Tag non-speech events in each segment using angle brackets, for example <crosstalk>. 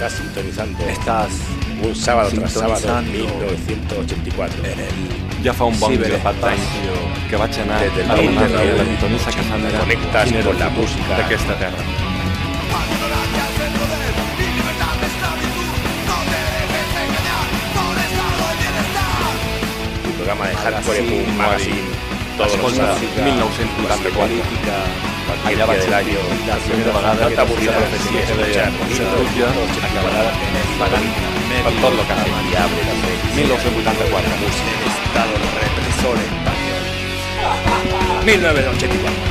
Estás sintonizando Estás un sábado tras sábado sintonizando 1984. en el Ja fa un bon que vaig anar Des a de demanar la la pitonissa que s'han d'anar Connectes con la música. d'aquesta terra. Tu programa de Hardcore Punk Magazine. Todos los sábados. 1984. Política, cualquier Allà día vaig del ser año. la primera vegada No que t'avorriràs la si profecia que deia escuchar Satulla acabarà pagant per tot el que ha fet. Variable, la fe. 1984. Estado represor español. 1984.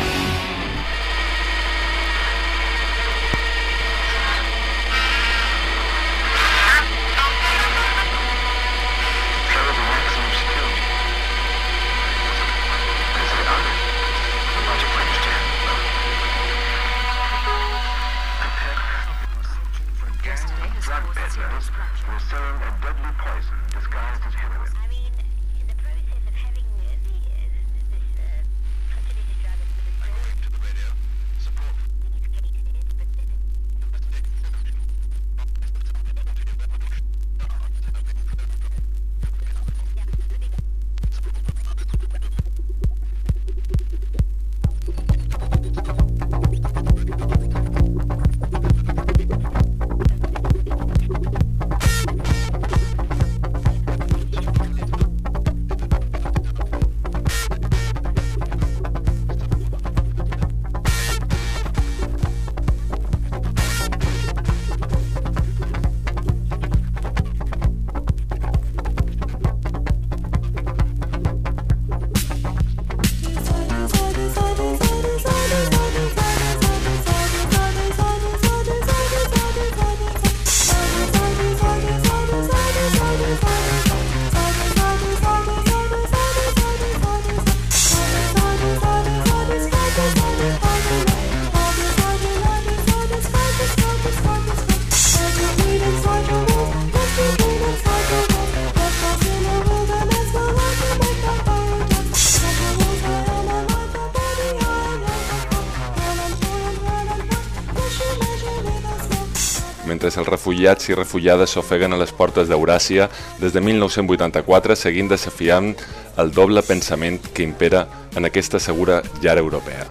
Refugiats i refugiades s'ofeguen a les portes d'Euràsia des de 1984 seguint desafiant el doble pensament que impera en aquesta segura llar europea.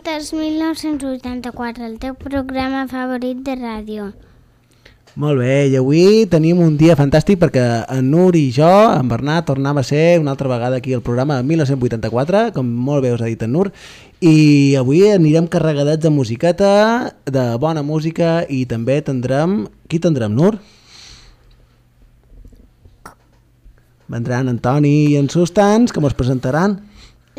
Escoltes 1984, el teu programa favorit de ràdio. Molt bé, i avui tenim un dia fantàstic perquè en Nur i jo, en Bernat, tornem a ser una altra vegada aquí al programa de 1984, com molt bé us ha dit en Nur, i avui anirem carregadets de musiqueta, de bona música, i també tindrem... Qui tindrem, Nur? Vendran en Toni i en Sustans, que mos presentaran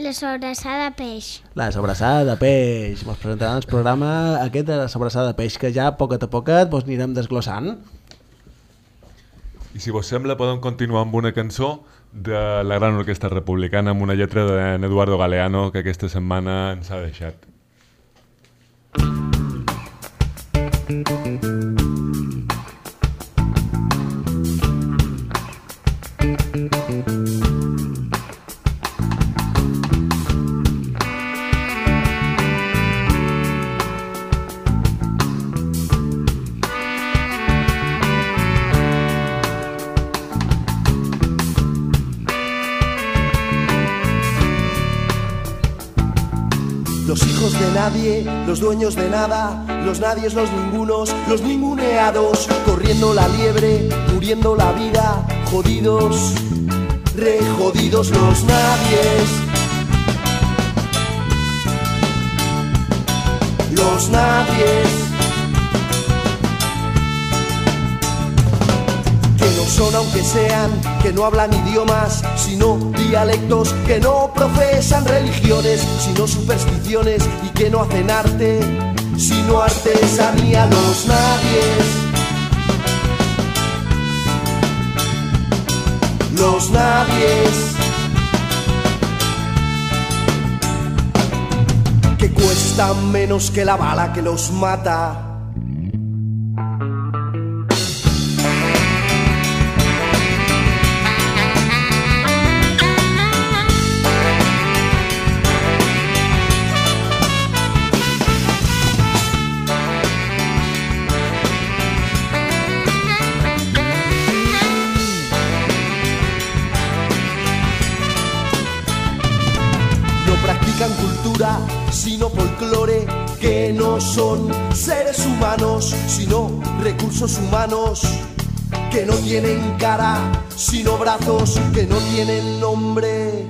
La sobrassada peix. la sobrassada de peix. Mos presentaran el programa aquest de la sobrassada de peix, que ja poquet a poquet vos anirem desglossant. I si vos sembla, podem continuar amb una cançó de la Gran Orquestra Republicana amb una lletra d'en Eduardo Galeano que aquesta setmana ens ha deixat. Los hijos de nadie, los dueños de nada, los nadies, los ningunos, los ninguneados, corriendo la liebre, muriendo la vida, jodidos, re jodidos los nadies. Los nadies. Son aunque sean, que no hablan idiomas, sino dialectos, que no profesan religiones, sino supersticiones y que no hacen arte, sino artesanía los nadies. Los nadies. Que cuestan menos que la bala que los mata. Humanos, sino recursos humanos, que no tienen cara, sino brazos, que no tienen nombre,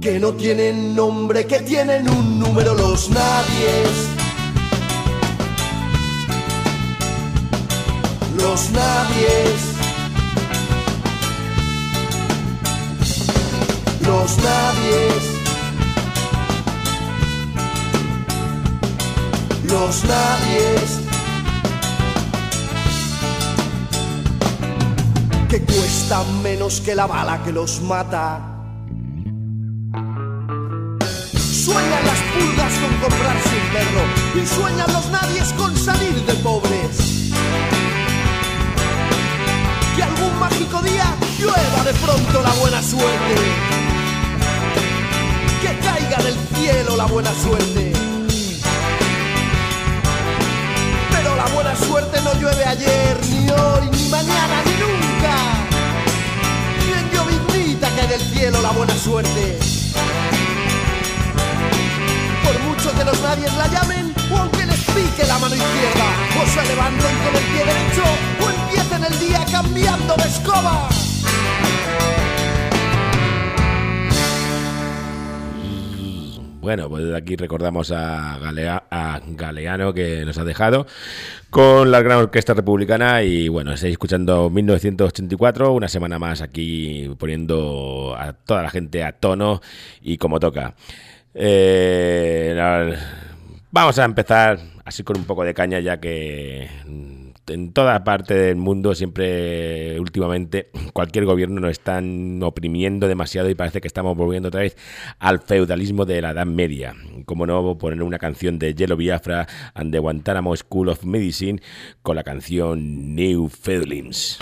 que no tienen nombre, que tienen un número los nadies. Los nadies. Los nadies. Los nadies que cuestan menos que la bala que los mata. Sueñan las pulgas con comprarse un perro y sueñan los nadies con salir de pobres. Que algún mágico día llueva de pronto la buena suerte. Que caiga del cielo la buena suerte. Suerte no llueve ayer, ni hoy, ni mañana, ni nunca. Ni en lloviznita cae del cielo la buena suerte. Por mucho que los nadies la llamen, o aunque les pique la mano izquierda, o se levanten con el pie derecho, o empiecen el día cambiando de escoba. Bueno, pues desde aquí recordamos a, Galea- a Galeano que nos ha dejado con la Gran Orquesta Republicana y bueno, estáis escuchando 1984, una semana más aquí poniendo a toda la gente a tono y como toca. Eh, vamos a empezar así con un poco de caña ya que en toda parte del mundo siempre últimamente cualquier gobierno nos están oprimiendo demasiado y parece que estamos volviendo otra vez al feudalismo de la Edad Media. Como no, poner una canción de Yellow Biafra and the Guantanamo School of Medicine con la canción New Feelings.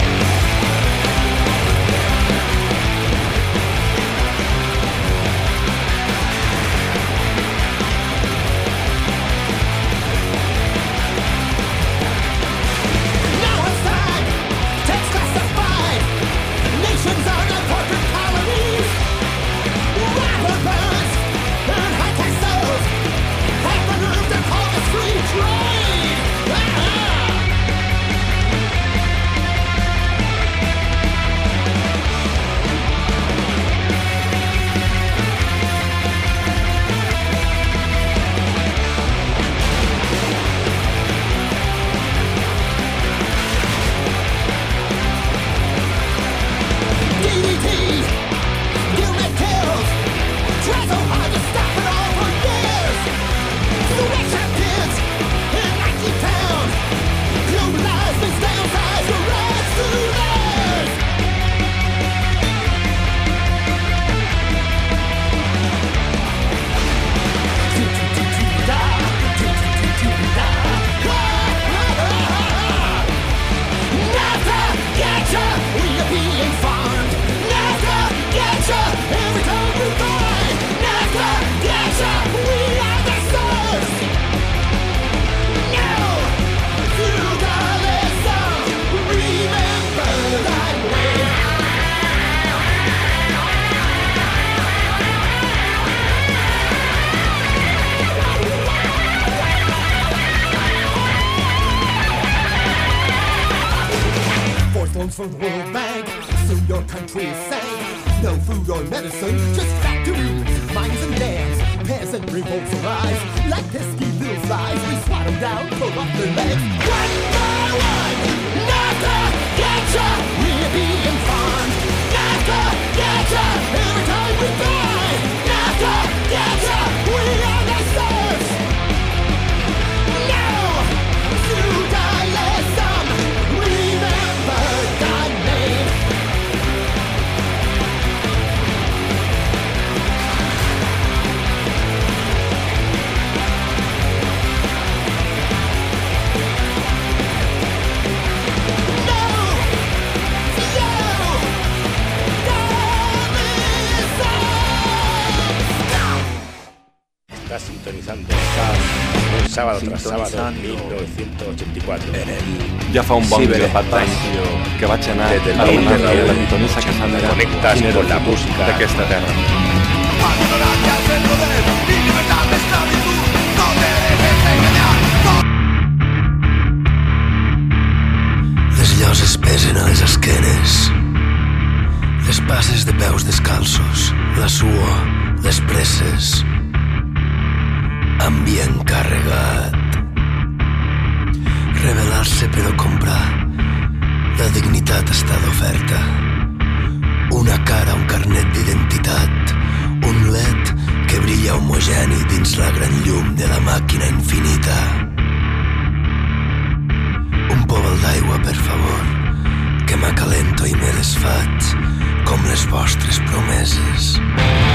Ciber grapat d'anys Espacio. que vaig anar del a donar Internet, la pitonissa que s'han te conectas quin era con el la música. d'aquesta terra. Les lloses pesen a les esquenes. Les passes de peus descalços, la suor, les presses. Ambient carregat. Revelar-se però comprar. La dignitat està d'oferta. Una cara, un carnet d'identitat. Un led que brilla homogeni dins la gran llum de la màquina infinita. Un pobol d'aigua, per favor, que m'acalento i me desfaig, com les vostres promeses. Los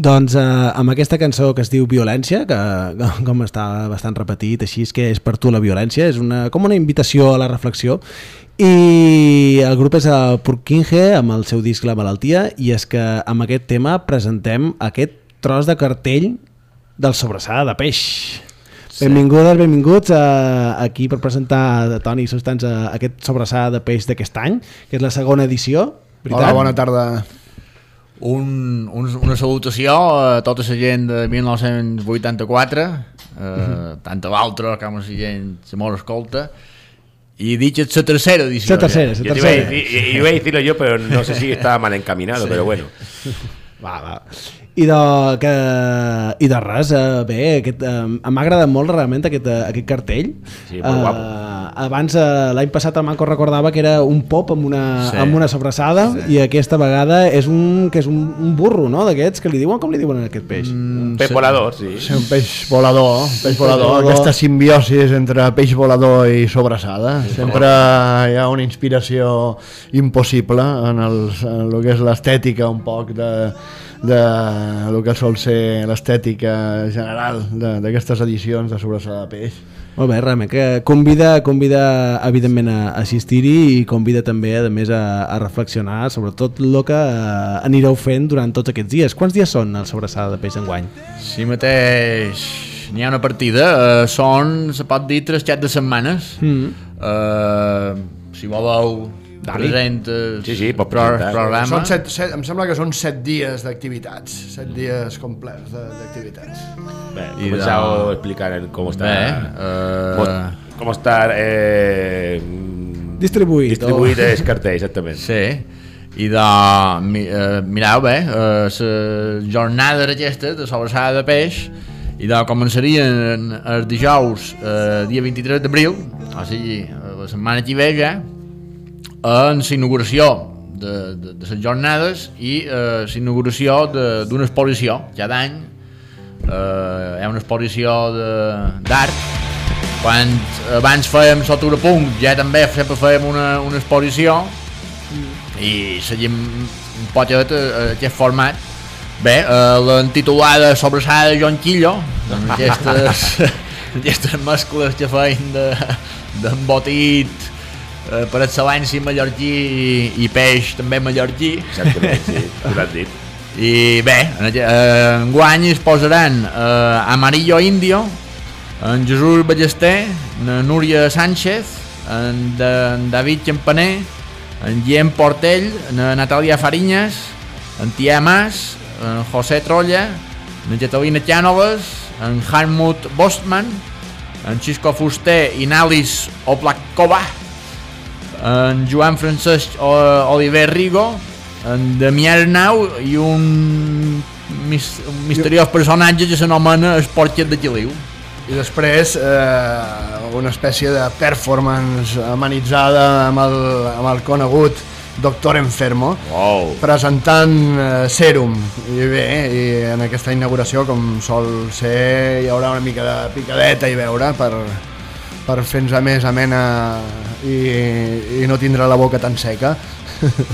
Doncs eh, amb aquesta cançó que es diu Violència, que com està bastant repetit, així és que és per tu la violència, és una, com una invitació a la reflexió, i el grup és a Purkinje amb el seu disc La Malaltia, i és que amb aquest tema presentem aquest tros de cartell del sobrassada de peix. Sí. Benvingudes, benvinguts a, aquí per presentar a Toni Substans a aquest sobrassada de peix d'aquest any, que és la segona edició. Veritat? Hola, bona tarda. Un, un, una salutació a tota la gent de 1984, eh, tant a l'altra com a la gent que molt escolta, y dicho es la tercera edició. La tercera, la iba tercera. i- iba a decirlo yo, pero no sé si estaba mal encaminado, pero bueno. Va, va. I de, que, i de res, eh, bé, aquest, eh, m'ha agradat molt realment aquest, eh, aquest cartell. Sí, molt guapo. Abans, eh, l'any passat el Manco recordava que era un pop amb una, Sí. amb una sobrassada i aquesta vegada és un, que és un, un burro, no?, d'aquests que li diuen, com li diuen a aquest peix? Mm. Pez volador, sí. Sí, un peix volador, un peix volador, volador. aquesta simbiosis entre peix volador i sobrassada. Sempre hi ha una inspiració impossible en, els, en el que és l'estètica un poc de, de el que sol ser l'estètica general de- d'aquestes edicions de sobrassada de peix. Molt bé, realment, que convida, convida evidentment a assistir-hi i convida també, a més, a, a reflexionar sobre tot el que eh, anireu fent durant tots aquests dies. Quants dies són el sobrassada de peix enguany? Si mateix n'hi ha una partida, eh, són, se pot dir, tres xats de setmanes. Mm. Eh, si voleu, Dali. presentes Sí, sí, pot pro, presentar. programa. Són set, set, em sembla que són set dies d'activitats, set dies complets de- d'activitats. Bé, Y comenzado da- a explicar cómo está. Bé, eh, cómo, cómo está eh, Distribuït. distribuït el cartell, exactament. Sí, i de, mi, eh, mireu bé, eh, la jornada aquesta de sobrassada de peix i de començarien el dijous eh, dia 23 d'abril o sigui, eh, la setmana que ve ja en la inauguració de, de, de les jornades i eh, la inauguració de- d'una exposició cada any eh, hi ha una exposició de- d'art. Quan abans fèiem sota un punt ja també sempre fèiem una, una exposició. I seguim un poquet eh, aquest format. Bé, eh, l'entitulada sobrassada de Joan Quillo amb aquestes, <laughs> aquestes mescles que feien de- d'embotit eh, per excel·lència mallorquí i, i peix també mallorquí Exactament, sí, l'has dit. <laughs> i bé, en, eh, enguany es posaran eh, Amarillo Indio, en Jesús Ballester, en Núria Sánchez, en, de, en David Campaner, en Guillem Portell, en Natàlia Farinyes, en Tia Mas, en José Trolla, en Catalina Cànoves, en Harmut Bostman, en Xisco Fuster i Nalis Oplakova, en Joan Francesc Oliver Rigo, en Damià Arnau i un, mis, un misteriós personatge que s'anomena Esportxet de Quiliu. I després eh, una espècie de performance amenitzada amb el, amb el conegut Doctor Enfermo Wow. presentant eh, Serum i bé, i en aquesta inauguració com sol ser hi haurà una mica de picadeta i veure per, per fer-nos a més amena i, i no tindre la boca tan seca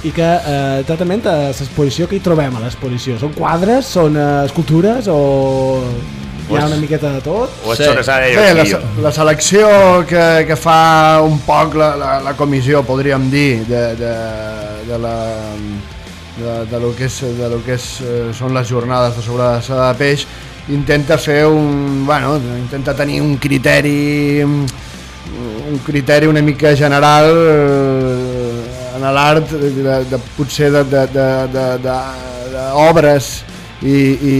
I que, eh, exactament, a l'exposició que hi trobem a l'exposició? Són quadres, són eh, escultures o hi ha una miqueta de tot? O es Sí. Bé, la, la selecció que, que fa un poc la, la, la comissió, podríem dir, de, de, de la de, de lo que, és, de lo que és, eh, són les jornades de sobrassada de peix intenta fer un bueno, intenta tenir un criteri un criteri una mica general eh, en l'art de, de, potser de, de, de, de, de, d'obres i, i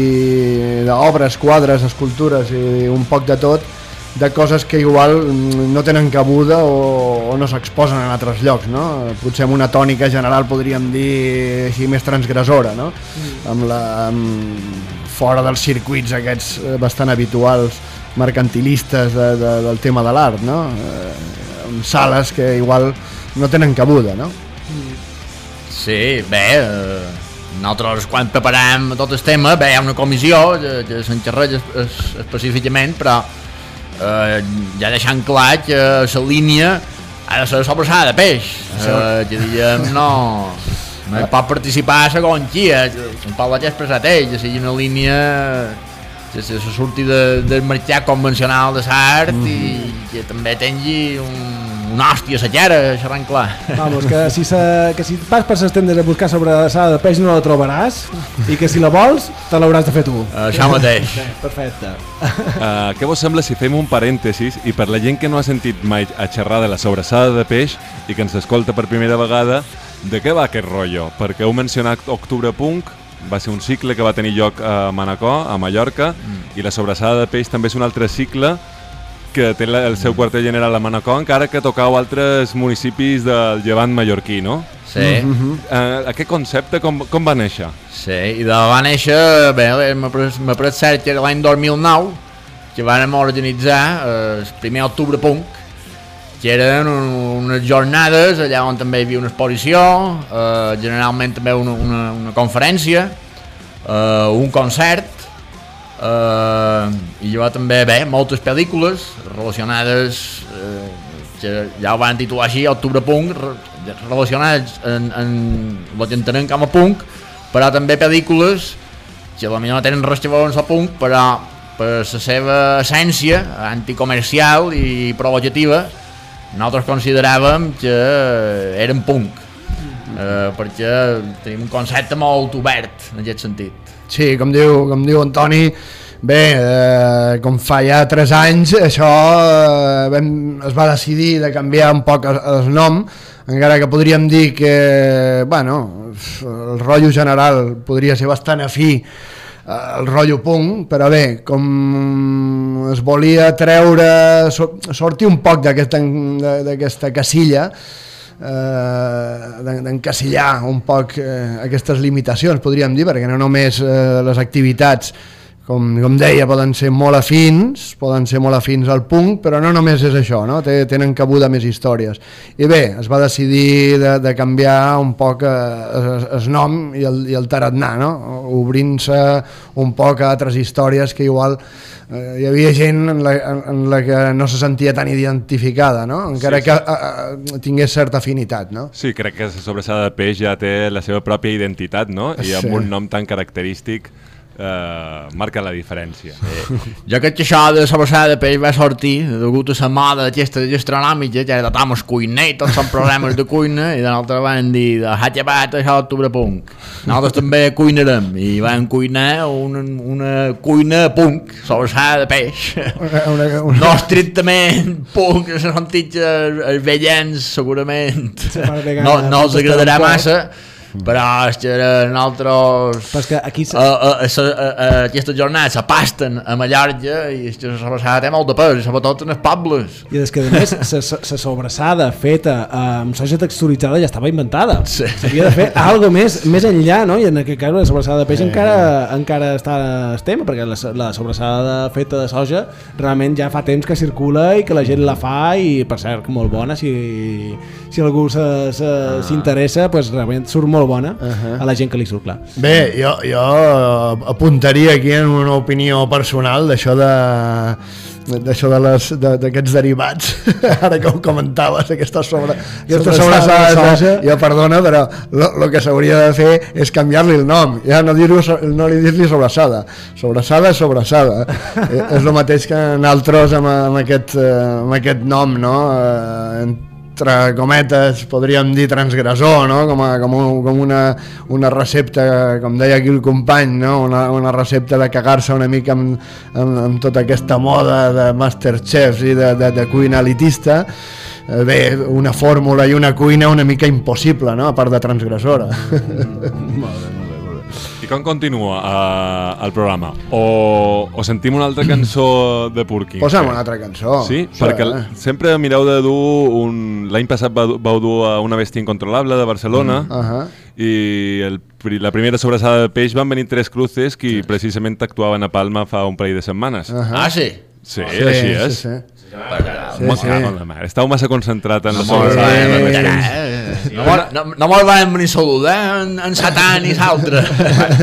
d'obres, quadres, escultures i un poc de tot de coses que igual mm, no tenen cabuda o, o no s'exposen en altres llocs, no? Potser amb una tònica general podríem dir així més transgressora, no? Amb la, amb, fora dels circuits aquests eh, bastant habituals mercantilistes de, de, del tema de l'art, no? Eh, amb sales que igual no tenen cabuda, no? Sí, bé, eh, nosaltres quan preparem tot el tema, bé, hi ha una comissió que, que s'encarrega es, es, específicament, però eh, ja deixant clar que la línia ha de ser sobrassada de peix, eh, que diguem, no... <laughs> No hi pot participar a la gonquia, tampoc vaig expressar ell, que sigui una línia que se, surti de, del mercat convencional de l'art mm -hmm. i que també tingui un, una hòstia a la cara, xerrant clar. Vamos, que si, se, que si vas per les tendes a buscar sobre la sala de peix no la trobaràs i que si la vols te l'hauràs de fer tu. Això mateix. <laughs> Perfecte. Uh, què vos sembla si fem un parèntesis i per la gent que no ha sentit mai a xerrar de la sobrassada de peix i que ens escolta per primera vegada, de què va aquest rotllo? Perquè heu mencionat Octubre Punk, va ser un cicle que va tenir lloc a Manacor, a Mallorca, mm. i la sobrassada de peix també és un altre cicle que té la, el seu quarter general a Manacor, encara que tocau altres municipis del llevant mallorquí, no? Sí. Mm -hmm. uh, aquest concepte com, com va néixer? Sí, i de va néixer, bé, m'ha pres, m'ha pres cert que era l'any 2009, que vam organitzar eh, el primer octubre punk, que eren un, unes jornades allà on també hi havia una exposició, eh, generalment també una, una, una conferència, eh, un concert, eh, i jo també, bé, moltes pel·lícules relacionades, eh, que ja ho van titular així, Octubre Punk, re- relacionades en, en el que entenem com a punk, però també pel·lícules que potser no tenen res a veure amb el punk, però per la seva essència anticomercial i provocativa nosaltres consideràvem que eren punk eh, perquè tenim un concepte molt obert en aquest sentit. Sí, com diu, com diu Antoni, bé, eh, com fa ja 3 anys, això eh, vam, es va decidir de canviar un poc el, el nom, encara que podríem dir que, bueno, el rotllo general podria ser bastant afí al rotllo punk, però bé, com es volia treure, so- sortir un poc d'aquesta casilla, eh, d'en- d'encasillar un poc eh, aquestes limitacions, podríem dir, perquè no només eh, les activitats com, com deia, poden ser molt afins, poden ser molt afins al punk, però no només és això, no? Tenen cabuda més històries. I bé, es va decidir de, de canviar un poc eh, el, nom i el, i el tarannà, no? obrint-se un poc a altres històries que igual eh, hi havia gent en la, en, la que no se sentia tan identificada, no? encara Sí, sí, que eh, eh, tingués certa afinitat. No? Sí, crec que la sobrassada de peix ja té la seva pròpia identitat, no? I amb Sí. un nom tan característic eh, marca la diferència. Jo crec que això de la passada de peix va sortir degut a la moda aquesta gastronòmica, que era tothom és cuiner, tots són programes de cuina, i de l'altra van dir, de ha llevat això d'octubre punk. Nosaltres també cuinarem, i van cuinar una, una cuina punk, sobrassada de peix. Una, una, una... No estrictament punk, en sentit que els, els vellens segurament no, no els agradarà massa, però que eren altres... Però és que aquí... Uh, uh, uh, uh, aquesta jornada se pasten a Mallorca i que sobrassada té molt de pes, sobretot en els pobles. I és que a més la sobrassada feta eh, amb soja texturitzada ja estava inventada Sí. s'havia de fer algo més, més enllà no? i en aquest cas la sobrassada de peix encara, encara està el tema perquè la, la sobrassada feta de soja realment ja fa temps que circula i que la gent la fa i per cert molt bona si, si algú se- se- s'interessa pues, realment surt molt bona a la gent que li surt clar. Bé, jo, jo apuntaria aquí en una opinió personal d'això de d'això de les- de- d'aquests de, derivats. <laughs> Ara que ho comentaves aquesta sobre aquesta Sobrassada soja. jo perdona però el que s'hauria de fer és canviar-li el nom. Ja no dir-li no li dir-li sobrassada sobrassada és sobrassada <laughs> eh, és el mateix que nosaltres amb, amb, aquest, eh, amb aquest nom no? Eh, entre cometes, podríem dir transgressor, no? com, a, com, un, com una, una recepta, com deia aquí el company, no? una, una recepta de cagar-se una mica amb, amb, amb tota aquesta moda de Masterchefs i de, de, de cuina elitista, eh, bé, una fórmula i una cuina una mica impossible, no? a part de transgressora. I com continua uh, el programa? O, o sentim una altra cançó de Purkin? Posa'm una altra cançó. Sí? Sí. Perquè l- sempre mireu de dur un... L'any passat vau, vau dur a Una bèstia incontrolable de Barcelona Uh -huh. i el, la primera sobrassada de peix van venir tres cruces que precisament actuaven a Palma fa un parell de setmanes. Uh -huh. Ah, sí? Sí, així és. Sí, sí. Sí, Me sí. cago en la mare. Estàu massa concentrat en la de eh? Peix. No, no, no molt vam ni saludar en, en Satan i l'altre.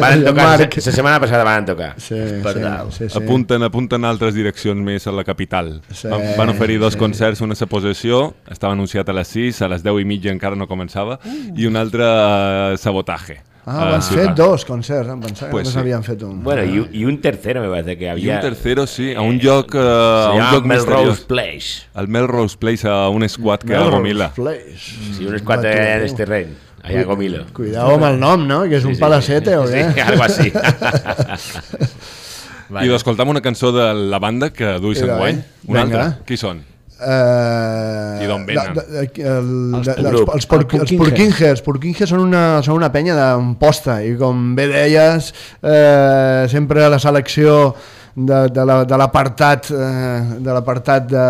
Van tocar, la setmana passada van tocar. Sí, Perdó. sí, sí, sí. Apunten, apunten altres direccions més a la capital. Sí, van, van oferir dos sí. concerts, una a possessió, estava anunciat a les 6, a les 10 i mitja encara no començava, i un altre a sabotaje. Ah, a van fer dos concerts, em pensava Pues que sí. havien fet un. Bueno, y, y un tercero me parece que I había... un tercero, sí, a un lloc, eh, a un lloc Melrose misteriós. Place. Al Melrose Place, a un squad que a Melrose Gomila. Place. Sí, un squad en terreno. Allá en Gomilo. Cuidado amb el nom, no? Que és Sí, un sí, palacete sí. o què? Sí, algo así. <laughs> I d'escoltam una cançó de la banda que duis Vinga, enguany. eh? Una Vinga. altra. Qui són? Uh, I d'on venen? El, Els de, els, els, els por, els Porkinges. Porkinges. Porkinges són una, són una penya d'amposta i com bé deies, eh, sempre la selecció de, de la- de l'apartat eh, de l'apartat de,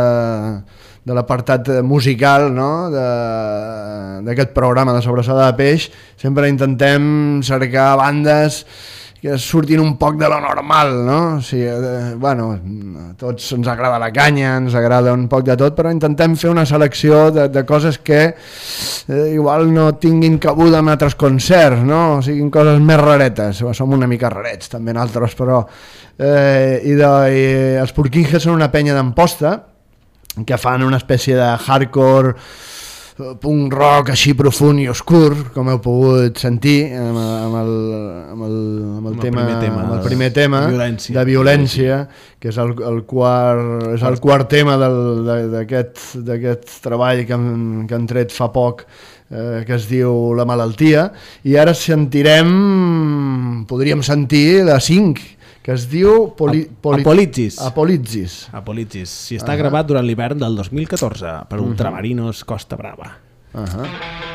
de l'apartat musical no? de- d'aquest programa de sobrassada de peix sempre intentem cercar bandes que surtin un poc de lo normal, no? O sigui, eh, bueno, tots ens agrada la canya, ens agrada un poc de tot, però intentem fer una selecció de, de coses que eh, igual no tinguin cabuda en altres concerts, no? O siguin coses més raretes. Som una mica rarets, també nosaltres, però... Eh, i, de, I els Porkinges són una penya d'Amposta, que fan una espècie de hardcore punk rock així profund i oscur, com heu pogut sentir amb, amb, el, amb, el, amb, el, Amb el tema, primer tema, amb el primer tema violència. de violència, que és el, el, quart, és el quart tema del- de- d'aquest d'aquest treball que han, que han tret fa poc eh, que es diu La malaltia i ara sentirem podríem sentir la 5 que es diu Poli, Ap- Apolitzis. Apolitzis Apolitzis. Si està Ahà. gravat durant l'hivern del 2014 per Ultramarinos Costa Brava. Uh -huh.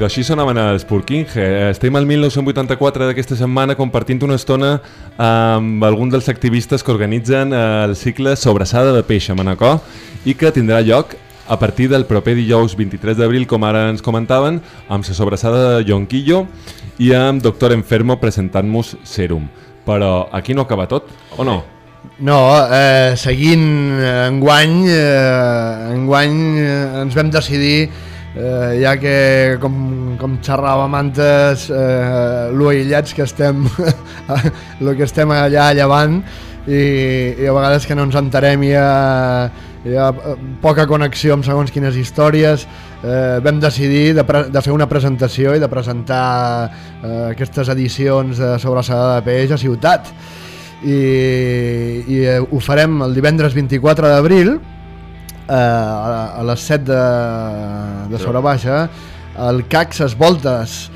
I d'així sonaven els Purkinje. Estem al 1984 d'aquesta setmana compartint una estona amb algun dels activistes que organitzen el cicle Sobrassada de Peix a Manacor i que tindrà lloc a partir del proper dijous 23 d'abril, com ara ens comentaven, amb la sobrassada de Jonquillo i amb Doctor Enfermo presentant-nos Serum. Però aquí no acaba tot, o no? No, eh, seguint eh, enguany, eh, enguany eh, ens vam decidir, eh, ja que com, com xerràvem antes, eh, lo aïllats que estem, <laughs> lo que estem allà llevant, i, i a vegades que no ens enterem hi ha, hi ha eh, poca connexió amb segons quines històries eh, vam decidir de, de fer una presentació i de presentar eh, aquestes edicions de Sobrassada de Peix a Ciutat. I, i eh, ho farem el divendres 24 d'abril eh, a, les 7 de, de Sobre Baixa el CAC Ses Voltes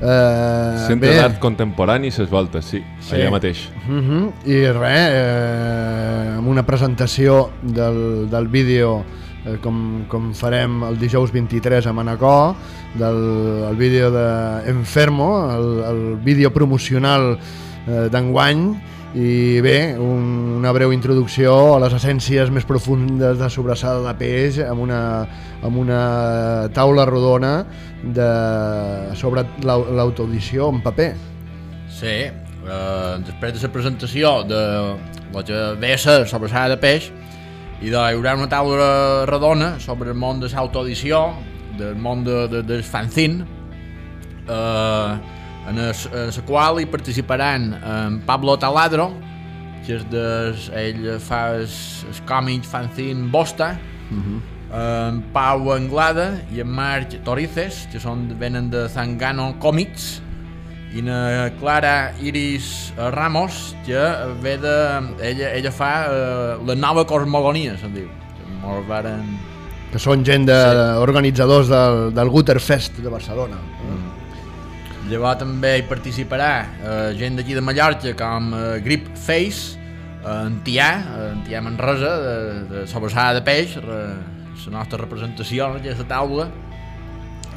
eh, Centre d'Art Contemporani ses voltes, sí, sí. allà mateix. Uh -huh. I res, eh, amb una presentació del, del vídeo eh, com, com farem el dijous 23 a Manacor, del el vídeo de Enfermo, el, el vídeo promocional eh, d'enguany, i bé, un, una breu introducció a les essències més profundes de sobrassada de peix amb una, amb una taula rodona de, sobre l'au- l'autoedició en paper. Sí, eh, després de la presentació de la que ve a ser sobrassada de peix i de, hi haurà una taula redona sobre el món de l'autoedició, del món de, de, del fanzine, eh, en la qual hi participaran en Pablo Taladro, que és de, ell fa el, còmic fanzine Bosta, en Pau Anglada i en Marc Torices, que són, venen de Zangano Comics, i na Clara Iris eh, Ramos, que ve de... Ella, ella fa eh, la nova cosmogonia, se'n diu. Mos varen... que són gent de, sí. del, del Gutterfest de Barcelona. Llavors també hi participarà eh, gent d'aquí de Mallorca com eh, Grip Face, eh, en Tià, eh, en Tià Manresa, de, de Sobrassada de Peix, re, la nostra representació en aquesta taula,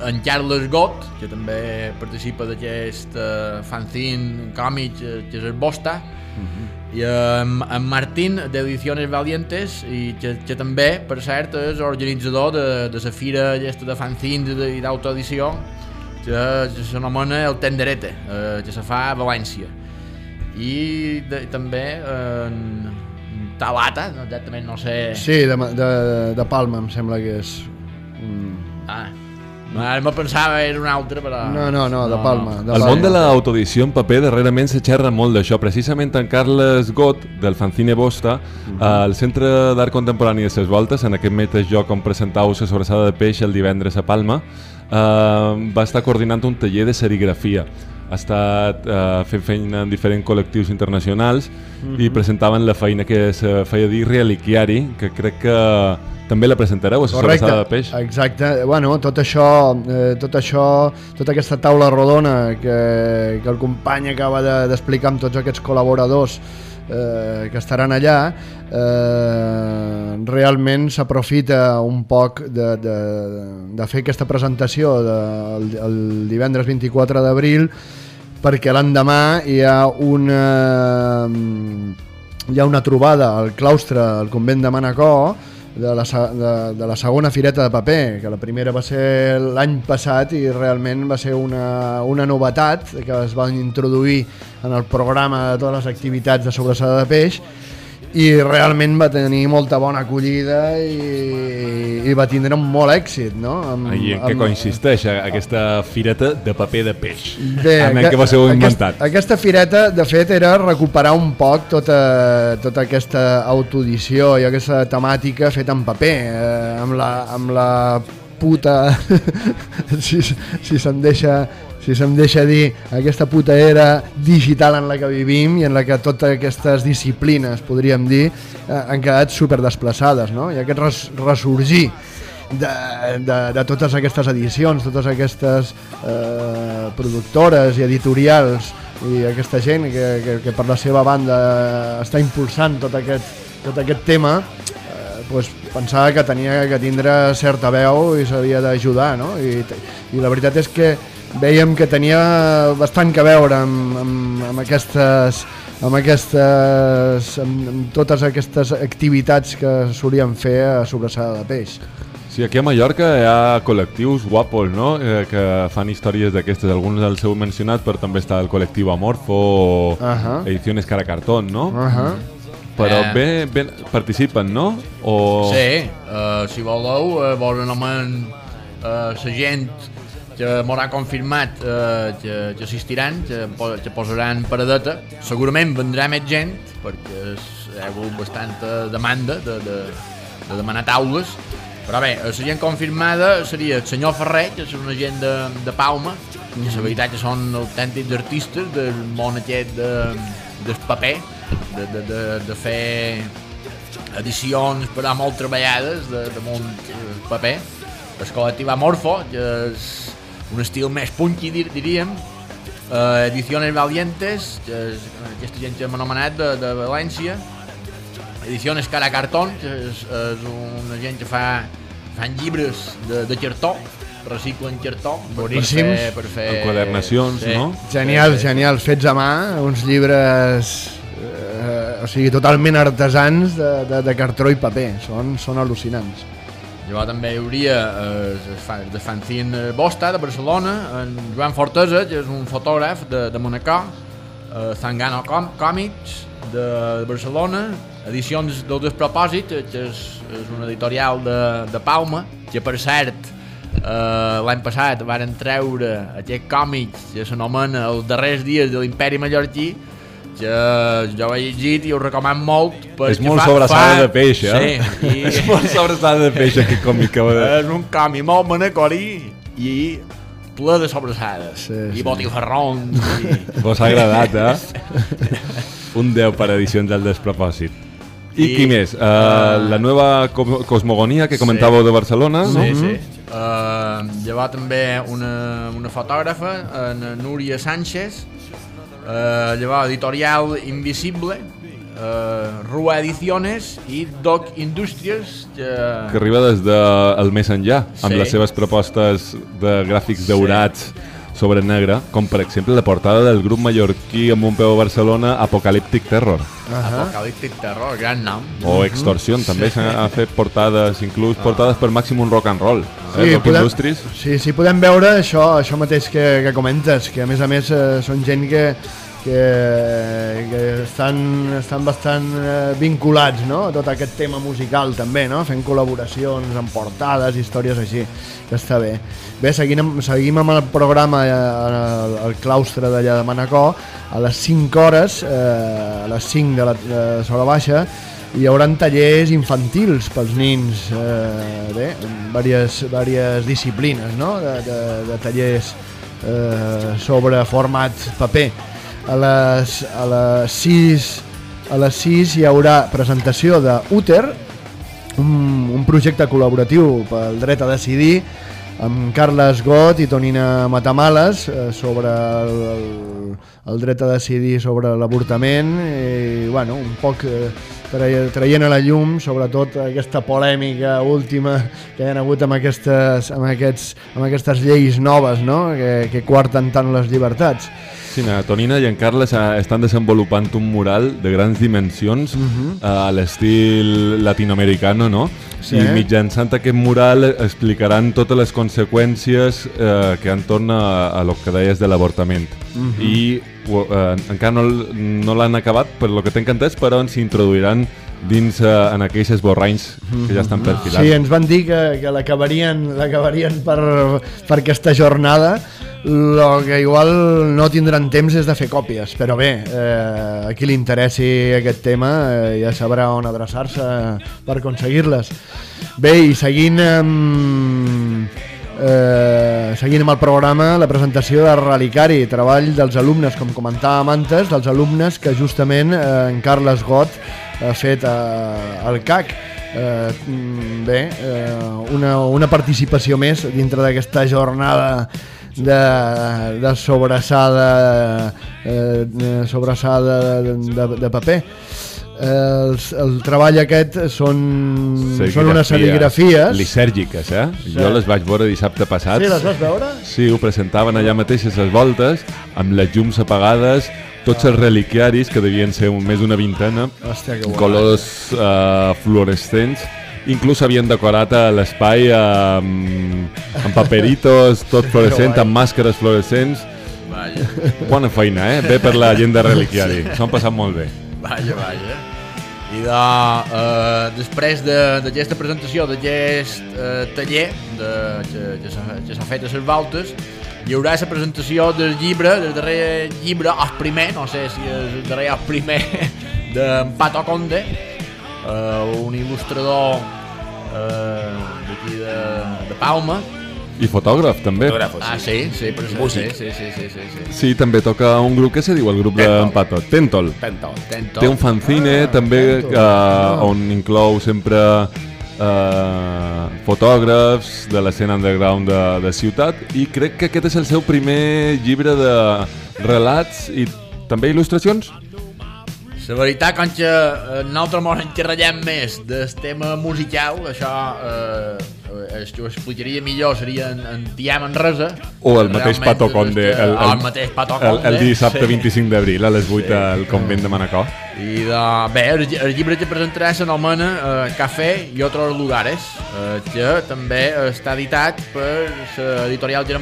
en Carles Got, que també participa d'aquest eh, fanzine còmic eh, que és el Bosta, i en, en Martín d'Ediciones Valientes i que, que també, per cert, és organitzador de, de la fira aquesta de fanzines i d'autoedició que, que s'anomena el Tenderete, eh, que se fa a València. I de, també eh, en Talata, no, exactament no sé... Sí, de, de, de Palma em sembla que és. Un... Ah, no, ara me pensava era un altre, però... No, no, no, de Palma. De El món de l'autoedició en paper darrerament se xerra molt d'això. Precisament en Carles Got, del Fanzine Bosta, al Centre d'Art Contemporani de Ses Voltes, en aquest mateix lloc on presentau la sobrassada de peix el divendres a Palma, va estar coordinant un taller de serigrafia. Ha estat eh, fent feina en diferents col·lectius internacionals i Mhm. presentaven la feina que se feia dir reliquiari, que crec que també la presentareu a la Correcte, de peix. exacte. Bueno, tot això, eh, tot això, tota aquesta taula rodona que, que el company acaba de- d'explicar amb tots aquests col·laboradors eh, que estaran allà, eh, realment s'aprofita un poc de, de, de fer aquesta presentació de, el, el divendres 24 d'abril perquè l'endemà hi ha una hi ha una trobada al claustre al convent de Manacor de la, de, de la segona fireta de paper, que la primera va ser l'any passat i realment va ser una, una novetat que es van introduir en el programa de totes les activitats de sobrassada de peix i realment va tenir molta bona acollida i, i va tindre un molt èxit, no? Amb, I en què consisteix a- aquesta fireta de paper de peix? Bé, Amb aque- què va ser aquest- inventat? Aquesta fireta, de fet, era recuperar un poc tota, tota aquesta autoedició i aquesta temàtica feta en paper, eh, amb, la, amb la puta, <laughs> si, si se'm deixa si se'm deixa dir, aquesta puta era digital en la que vivim i en la que totes aquestes disciplines, podríem dir, eh, han quedat super desplaçades, no? I aquest res, ressorgir de, de, de totes aquestes edicions, totes aquestes eh, productores i editorials i aquesta gent que, que, que per la seva banda està impulsant tot aquest, tot aquest tema eh, pues, pensava que tenia que tindre certa veu i s'havia d'ajudar, no? I, I la veritat és que veiem que tenia bastant que veure amb, amb, amb aquestes amb aquestes amb, amb totes aquestes activitats que solien fer a Sobrassada de Peix. Sí, aquí a Mallorca hi ha col·lectius guapos, no?, eh, que fan històries d'aquestes. Alguns els heu mencionat, però també està el col·lectiu Amorfo o Ahà. Ediciones Caracartón, no? Ahà. Però Eh. bé, bé, participen, no? O... Sí, uh, si voleu, uh, vos anomen uh, la gent que m'haurà confirmat uh, que, que assistiran, que, que posaran paradeta. Segurament vendrà més gent, perquè hi ha hagut bastanta demanda de, de, de demanar taules. Però bé, eh, la gent confirmada seria el senyor Ferrer, que és una gent de, de Palma, que la veritat que són autèntics artistes del món aquest de, del paper, de, de, de, de fer edicions però molt treballades de, de molt eh, paper el col·lectiu Amorfo que és un estil més punky dir, diríem uh, Ediciones Valientes que és aquesta gent que hem anomenat de, de València Ediciones Cara Cartón que és, és una gent que fa fan llibres de, de cartó reciclen cartó per, per fer, Boníssims. per fer Enquadernacions, no? Genial, genial, fets a mà, uns llibres eh, o sigui, totalment artesans de, de, de cartró i paper, són, són al·lucinants. Llavors també hi hauria eh, de Fanzine Bosta de Barcelona, en Joan Fortesa, que és un fotògraf de, de Monacó, eh, Zangano Com Còmics de, Barcelona, Edicions del Despropòsit, que és, és una editorial de, de Palma, que per cert eh, l'any passat varen treure aquest còmic que s'anomena Els darrers dies de l'imperi mallorquí, que jo ho he llegit i ho recomano molt És molt fa- sobrassada fa- de peix, eh? Sí, i... <laughs> És molt sobrassada de peix, aquest còmic que va de... És un còmic molt manacorí i ple de sobrassades. Sí, I sí. botifarrons. I... <laughs> Vos ha agradat, eh? Un 10 per edicions del despropòsit. I, I- qui més? Uh, la nova co cosmogonia que comentàveu de Barcelona, no? Sí, sí. Uh, llavors també una, una fotògrafa, en Núria Sánchez, uh, llavors editorial Invisible, uh, Rua Ediciones i Doc Indústries, que... que arriba des del més enllà, amb Sí. les seves propostes de gràfics daurats sobre negre, com per exemple la portada del grup mallorquí amb un peu a Barcelona, Apocalyptic Terror. Apocalíptic Terror, gran nom. O Extorsion, també s'ha fet portades, inclús portades per Maximum Rock and Roll. Eh? Rock podem, Industries. sí, sí, podem veure això, això mateix que, que comentes, que a més a més eh, són gent que, que, que estan, estan bastant eh, vinculats no? a tot aquest tema musical també, no? fent col·laboracions amb portades, històries així, que està bé. Bé, seguim amb, seguim amb el programa eh, al, al claustre d'allà de Manacor, a les 5 hores, eh, a les 5 de la de Sora Baixa, hi haurà tallers infantils pels nins, eh, bé, diverses, diverses disciplines, no?, de, de, de tallers eh, sobre format paper. A les, a les 6 a les 6 hi haurà presentació de Uter, un, un projecte col·laboratiu pel dret a decidir amb Carles Got i Tonina Matamales eh, sobre el, el, el dret a decidir sobre l'avortament i bueno, un poc eh, traient a la llum sobretot aquesta polèmica última que hi ha hagut amb aquestes, amb aquests, amb aquestes lleis noves no? que, que quarten tant les llibertats Sí, na Tonina i en Carles eh, estan desenvolupant un mural de grans dimensions Mhm. eh, a l'estil latinoamericano, no? Sí. I mitjançant aquest mural explicaran totes les conseqüències eh, que entorn a, a lo que deies de l'avortament. Mhm. I ho- eh, encara no, no l'han acabat, per lo que t'he entès, però ens introduiran dins eh, en aquells esborranys que ja estan perfilats. Sí, ens van dir que, que l'acabarien per, per aquesta jornada el que igual no tindran temps és de fer còpies, però bé, eh, a qui li interessi aquest tema eh, ja sabrà on adreçar-se per aconseguir-les. Bé, i seguint amb, eh, seguint amb el programa, la presentació de Relicari, treball dels alumnes, com comentàvem antes, dels alumnes que justament eh, en Carles Got ha fet eh, al CAC. Eh, bé, eh, una, una participació més dintre d'aquesta jornada de, de sobrassada eh, sobrassada de, de, de paper els, el treball aquest són, són unes serigrafies. Lisèrgiques, eh? Sí. Jo les vaig veure dissabte passat. Sí, les vas veure? Sí, ho presentaven allà mateix a les voltes, amb les llums apagades, tots els reliquiaris, que devien ser un, més d'una vintena, Hòstia, colors uh, fluorescents, inclús havien decorat a l'espai amb, amb paperitos, <laughs> tot fluorescent, amb màscares fluorescents. Vaja. Bona feina, eh? Bé per la gent de reliquiari. S'ho han passat molt bé. Vaja, vaja. I de, uh, després de- d'aquesta presentació d'aquest uh, taller de, que, que s'ha fet a les voltes, hi haurà la presentació del llibre, del darrer llibre, el primer, no sé si és el darrer el primer, <laughs> d'en Pato Conde, uh, un il·lustrador uh, d'aquí de, de Palma. I fotògraf, també. Ah, sí, sí, per sí, sí, sí, sí, sí, sí, sí. Sí, també toca un grup que se diu el grup d'en Pato, Tentol. Tentol. Tentol. Té un fanzine també uh, on inclou sempre uh, fotògrafs de l'escena underground de, de ciutat i crec que aquest és el seu primer llibre de relats i també il·lustracions. La veritat, com que eh, nosaltres ens més del tema musical, això eh, eh, ho explicaria millor, seria en, en Tià Manresa. O el mateix Pato Conde, el, o el mateix Pato el, Conde. el dissabte sí. 25 d'abril a les 8 al convent de Manacor. I de, bé, el, el llibre que presentarà s'anomena eh, Cafè i altres lugares, eh, que també està editat per l'editorial que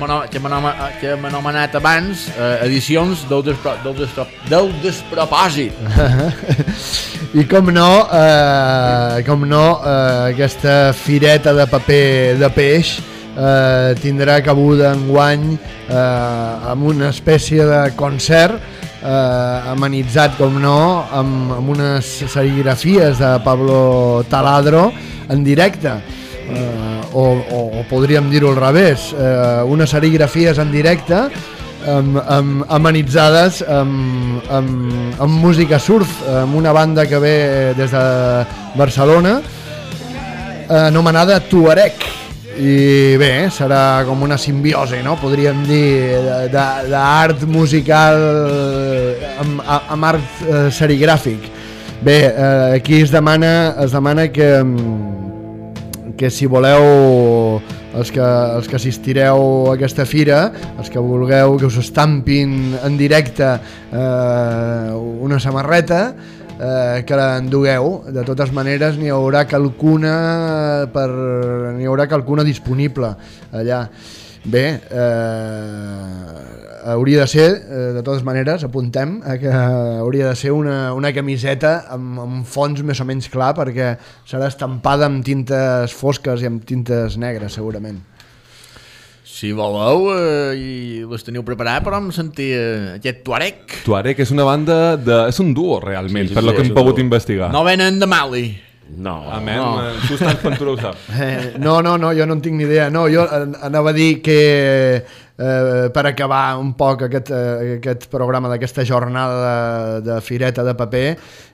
hem anomenat abans, eh, edicions del, despro, del, despro, del despropòsit. <laughs> I com no, eh, com no eh, aquesta fireta de paper de peix eh, tindrà cabuda enguany eh, amb una espècie de concert eh, amenitzat, com no, amb, amb unes serigrafies de Pablo Taladro en directe. Eh, o, o, o podríem dir-ho al revés, eh, unes serigrafies en directe amb, amb, amenitzades amb, amb, amb música surf, amb una banda que ve des de Barcelona eh, anomenada Tuareg i bé, serà com una simbiosi, no? podríem dir, d'art musical amb, amb art eh, serigràfic. Bé, eh, aquí es demana, es demana que, que si voleu els que, els que assistireu a aquesta fira, els que vulgueu que us estampin en directe eh, una samarreta, eh, que l'endugueu. De totes maneres, n'hi haurà calcuna per n'hi haurà calcuna disponible allà. Bé, eh, hauria de ser, eh, de totes maneres, apuntem a que hauria de ser una, una camiseta amb, amb fons més o menys clar perquè serà estampada amb tintes fosques i amb tintes negres, segurament. Si voleu eh, i les teniu preparat, però em sentir eh, aquest Tuareg. Tuareg és una banda de... és un duo, realment, Sí, sí, per lo sí, que és hem pogut duo. investigar. No venen de Mali. No. Amén. No. No. Tu estàs ho sap. <laughs> Eh, no, no, no, jo no en tinc ni idea. No, jo eh, anava a dir que eh, per acabar un poc aquest, eh, aquest programa d'aquesta jornada de, de fireta de paper,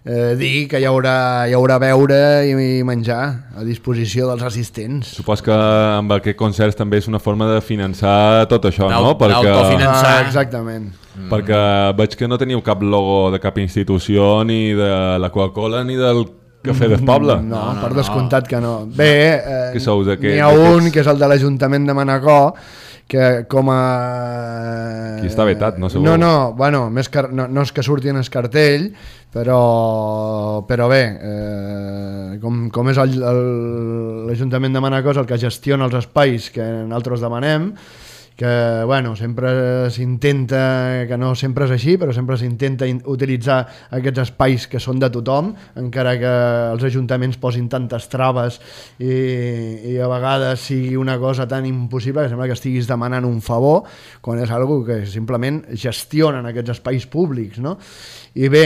eh, dir que hi haurà, hi haurà beure i, i menjar a disposició dels assistents. Supos que amb aquest concert també és una forma de finançar tot això, no? D'autofinançar. Ah, exactament. Perquè veig que no teniu cap logo de cap institució, ni de la Coca-Cola, ni del Cafè del Poble. No, no, no per descomptat que no. Bé, eh, Que n'hi ha un que és el de l'Ajuntament de Manacor, que com a... Qui està vetat, no, segur. No, no, bueno, més car no, no és que surti en el cartell, però, però bé, eh, com, com és l'Ajuntament de Manacor és el que gestiona els espais que nosaltres demanem, que bueno, sempre s'intenta, que no sempre és així, però sempre s'intenta in- utilitzar aquests espais que són de tothom, encara que els ajuntaments posin tantes traves i, i a vegades sigui una cosa tan impossible que sembla que estiguis demanant un favor quan és algo que simplement gestionen aquests espais públics, no? I bé,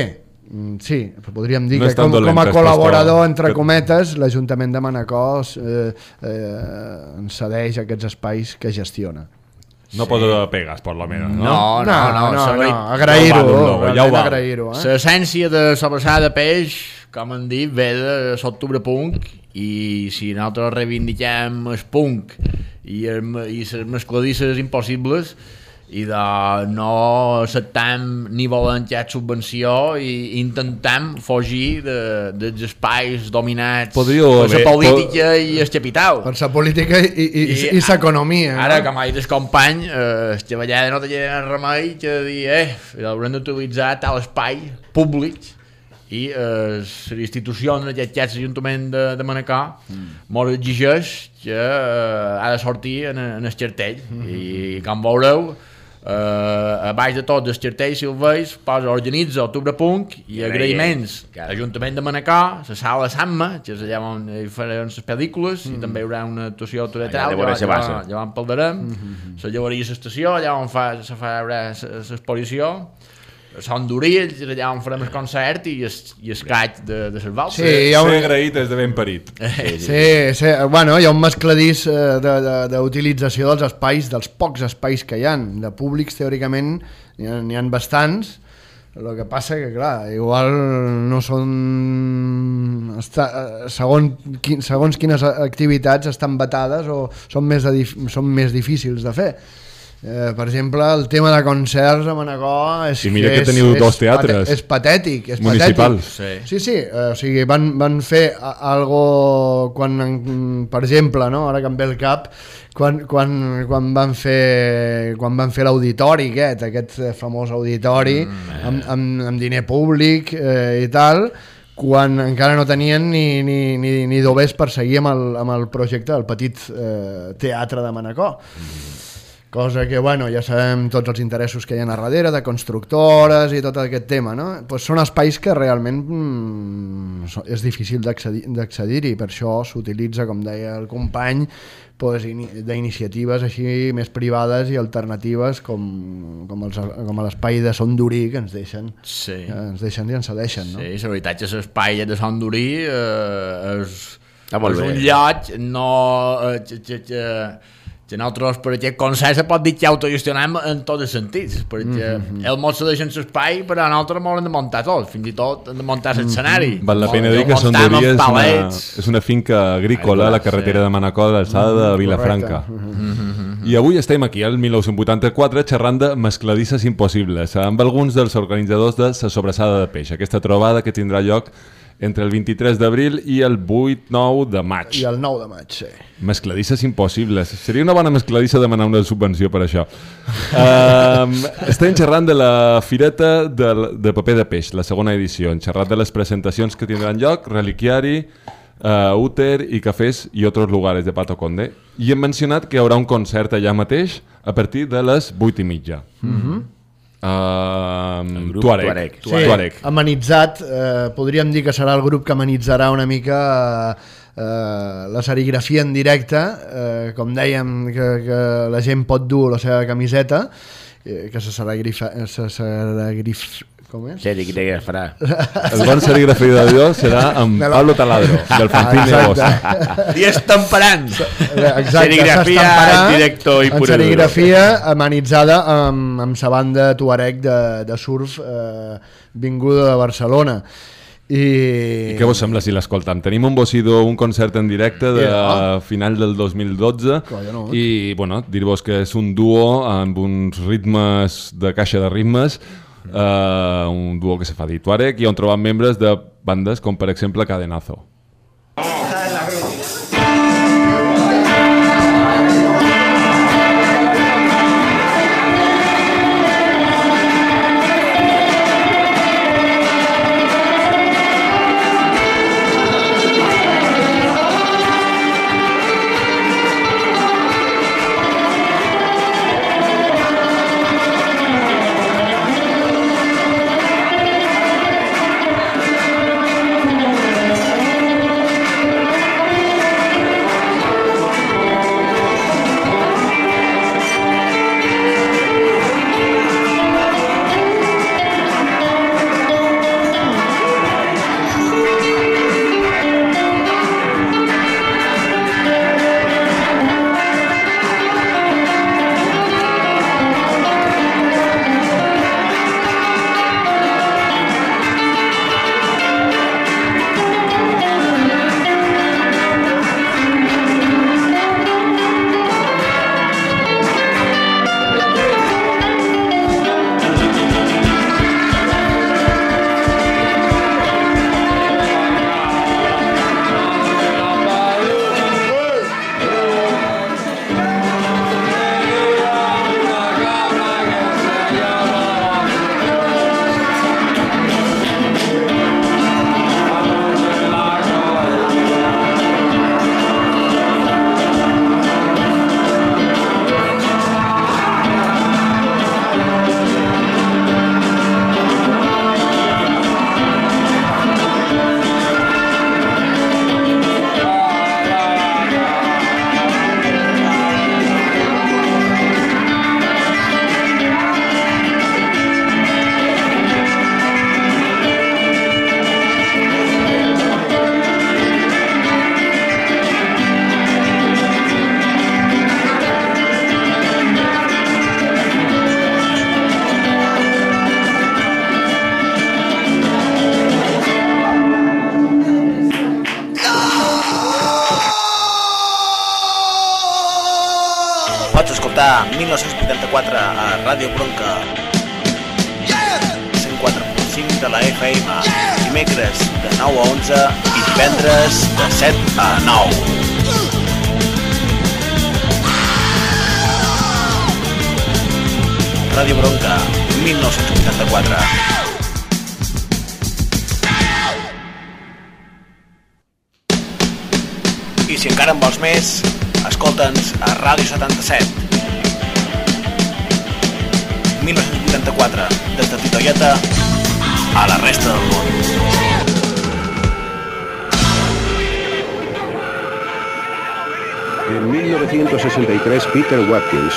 mm, sí, podríem dir No que com, com a col·laborador, entre cometes, l'Ajuntament de Manacor eh, eh, cedeix aquests espais que gestiona. No posa pegas, per lo menos, no? No, no, no, no, s'ha no, dit- agrair-ho, Ja ho val, un logo, ja ho val. agrair-ho, eh? L'essència de sobrassada de peix, com han dit, ve de l'octubre punk i si nosaltres reivindiquem el punk i, el, i les mescladisses impossibles i de no acceptem ni volem cap subvenció i intentem fugir de, dels espais dominats Podríeu per la política i el capital. Per la política i, i, i, i l'economia. Ara, no? com ha dit el company, eh, el treballador no tenia remei que dir, eh, haurem d'utilitzar tal espai públic i eh, les institucions, en aquest cas l'Ajuntament de, de Manacor, mm. exigeix que eh, ha de sortir en, en el cartell. Mm -hmm. I com veureu, eh, a baix de cartells, si el veus, posa organitza Octubre Punk i agraïments Clar. Ajuntament de Manacor, la sala Samma, que és allà on hi faran les pel·lícules, i també hi haurà una actuació teatral, Allà ja, se ja, basa. ja en parlarem, la llevaria a l'estació, allà on fa, se farà l'exposició, Sant Durill, allà on farem el concert i el, i el caig de, de les valses. Sí, hi ha un- Ser agraït és de ben parit. Sí, sí, bueno, hi ha un mescladís eh, de- de- d'utilització dels espais, dels pocs espais que hi han. De públics, teòricament, n'hi ha, ha bastants, el que passa que, clar, igual no són... Està, eh, segons, quin, segons quines activitats estan vetades o són més, de, són més difícils de fer. Eh, per exemple, el tema de concerts a Manacor és, I mira que és, teniu és dos teatres. És patètic, és Municipals. patètic. Sí, sí, eh, o sigui, van, van fer algo quan, per exemple, no? ara que em ve el cap, quan, quan, quan van fer, quan van fer l'auditori aquest, aquest eh, famós auditori, mm, amb, amb, amb diner públic eh, i tal, quan encara no tenien ni, ni, ni, ni dobers per seguir amb el, amb el projecte del petit eh, teatre de Manacor. Cosa que, bueno, ja sabem tots els interessos que hi ha a darrere, de constructores i tot aquest tema, no? Pues són espais que realment mm, és difícil d'accedir- d'accedir-hi, per això s'utilitza, com deia el company, pues, ini- d'iniciatives així més privades i alternatives com, com, els, com a l'espai de Son Durí que ens deixen, Sí. que ens deixen i ens cedeixen, no? Sí, la veritat és que l'espai de Sant Durí eh, és, molt és bé. un lloc no, eh, que, que, que, que nosaltres per aquest concert se pot dir que autogestionem en tots els sentits perquè mm -hmm. el mot se deixen l'espai però nosaltres molt hem de muntar tot fins i tot hem de muntar l'escenari. Val la pena dir que Sondoria amb és una, és una finca agrícola a la carretera de Manacor, d'alçada de Vilafranca. I avui estem aquí, al 1984, xerrant de mescladisses impossibles, amb alguns dels organitzadors de la sobrassada de peix, aquesta trobada que tindrà lloc entre el 23 d'abril i el 8-9 de maig. I el 9 de maig, sí. Mescladisses impossibles. Seria una bona mescladissa demanar una subvenció per això. Um, estem xerrant de la Fireta de, de Paper de Peix, la segona edició. Hem xerrat de les presentacions que tindran lloc, Reliquiari, uh, Úter i Cafès i altres lugares de Pato Conde. I hem mencionat que hi haurà un concert allà mateix a partir de les 8 i mitja. Mm -hmm. Uh, grup Tuareg. Tuareg. Sí, Tuareg. amenitzat, eh, podríem dir que serà el grup que amenitzarà una mica eh, la serigrafia en directe, eh, com dèiem que, que la gent pot dur la seva camiseta, eh, que se serigrafa, se serigrif, com és? Sí, dic que farà. El bon serigrafí de Dios serà amb Pablo Taladro, del Fanzín de Bosta. <laughs> i estamparant Exacte, Serigrafia s'estamparà en directo i en puro serigrafia amenitzada amb, amb sa banda Tuareg de, de surf eh, vinguda de Barcelona. I, I què vos sembla si l'escoltam? Tenim un Bocido, un concert en directe de Ja. final del 2012 Collonut. i bueno, dir-vos que és un duo amb uns ritmes de caixa de ritmes uh, un duo que se fa dir Tuareg i on trobam membres de bandes com per exemple Cadenazo.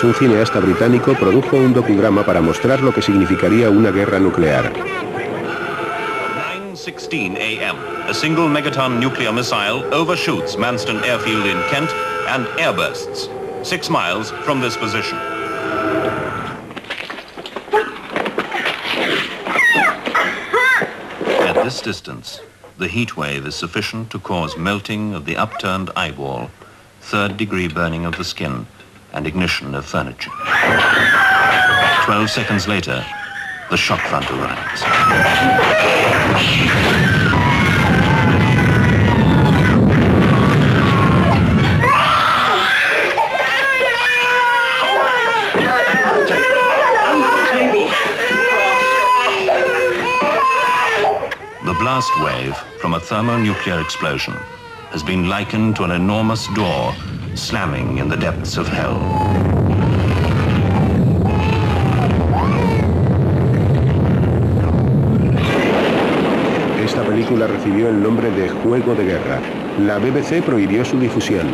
Un cineasta británico, produjo un docudrama para mostrar lo que significaría una guerra nuclear. 9.16 a.m. A single megaton nuclear missile overshoots Manston Airfield in Kent and airbursts six miles from this position. At this distance, the heat wave is sufficient to cause melting of the upturned eyeball, third degree burning of the skin, and ignition of furniture. Twelve seconds later, the shock front arrives. The blast wave from a thermonuclear explosion has been likened to an enormous door slamming in the depths of hell. Esta película recibió el nombre de Juego de Guerra. La BBC prohibió su difusión.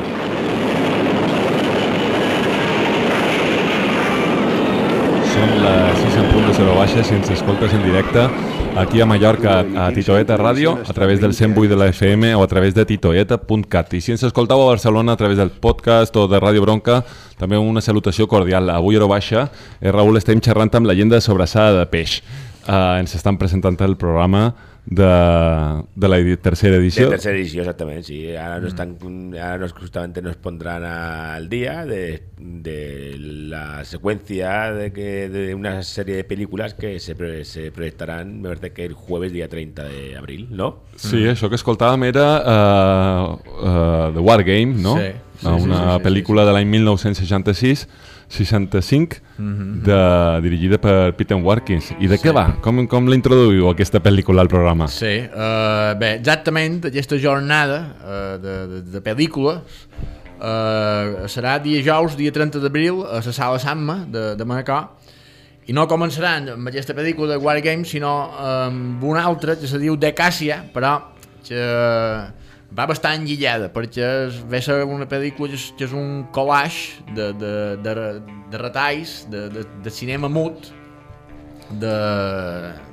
6 en punt de Cero Baixa, si ens escoltes en directe, aquí a Mallorca, a Titoeta Ràdio, a través del 108 de la FM o a través de titoeta.cat. I si ens escoltau a Barcelona a través del podcast o de Ràdio Bronca, també una salutació cordial. Avui a Baixa, eh, Raül, estem xerrant amb la gent de Sobrassada de Peix. Eh, ens estan presentant el programa de, de la edi- tercera edició. De tercera edició, exactament, sí. Ara, no están, ara nos, justamente nos pondrán al día de, de la secuencia de, que, de una serie de películas que se, pre- se proyectarán, me parece que el jueves día 30 de abril, ¿no? Sí, això que escoltàvem era uh, uh, The War Game, no? Sí, sí, una sí, sí, sí, pel·lícula de l'any 1966 65 Mhm. de, dirigida per Peter Watkins. I de què va? Com, com l'introduïu aquesta pel·lícula al programa? Sí, uh, bé, exactament aquesta jornada uh, de, de, de pel·lícules uh, serà dijous, dia 30 d'abril, a la sala Samma de, de Manacor, i no començaran amb aquesta pel·lícula de War Games, sinó amb una altra que se diu Decàcia, però que va bastant llillada, perquè és, ve a ser una pel·lícula que és, que és un collage de, de, de, de retalls, de, de, de cinema mut, de,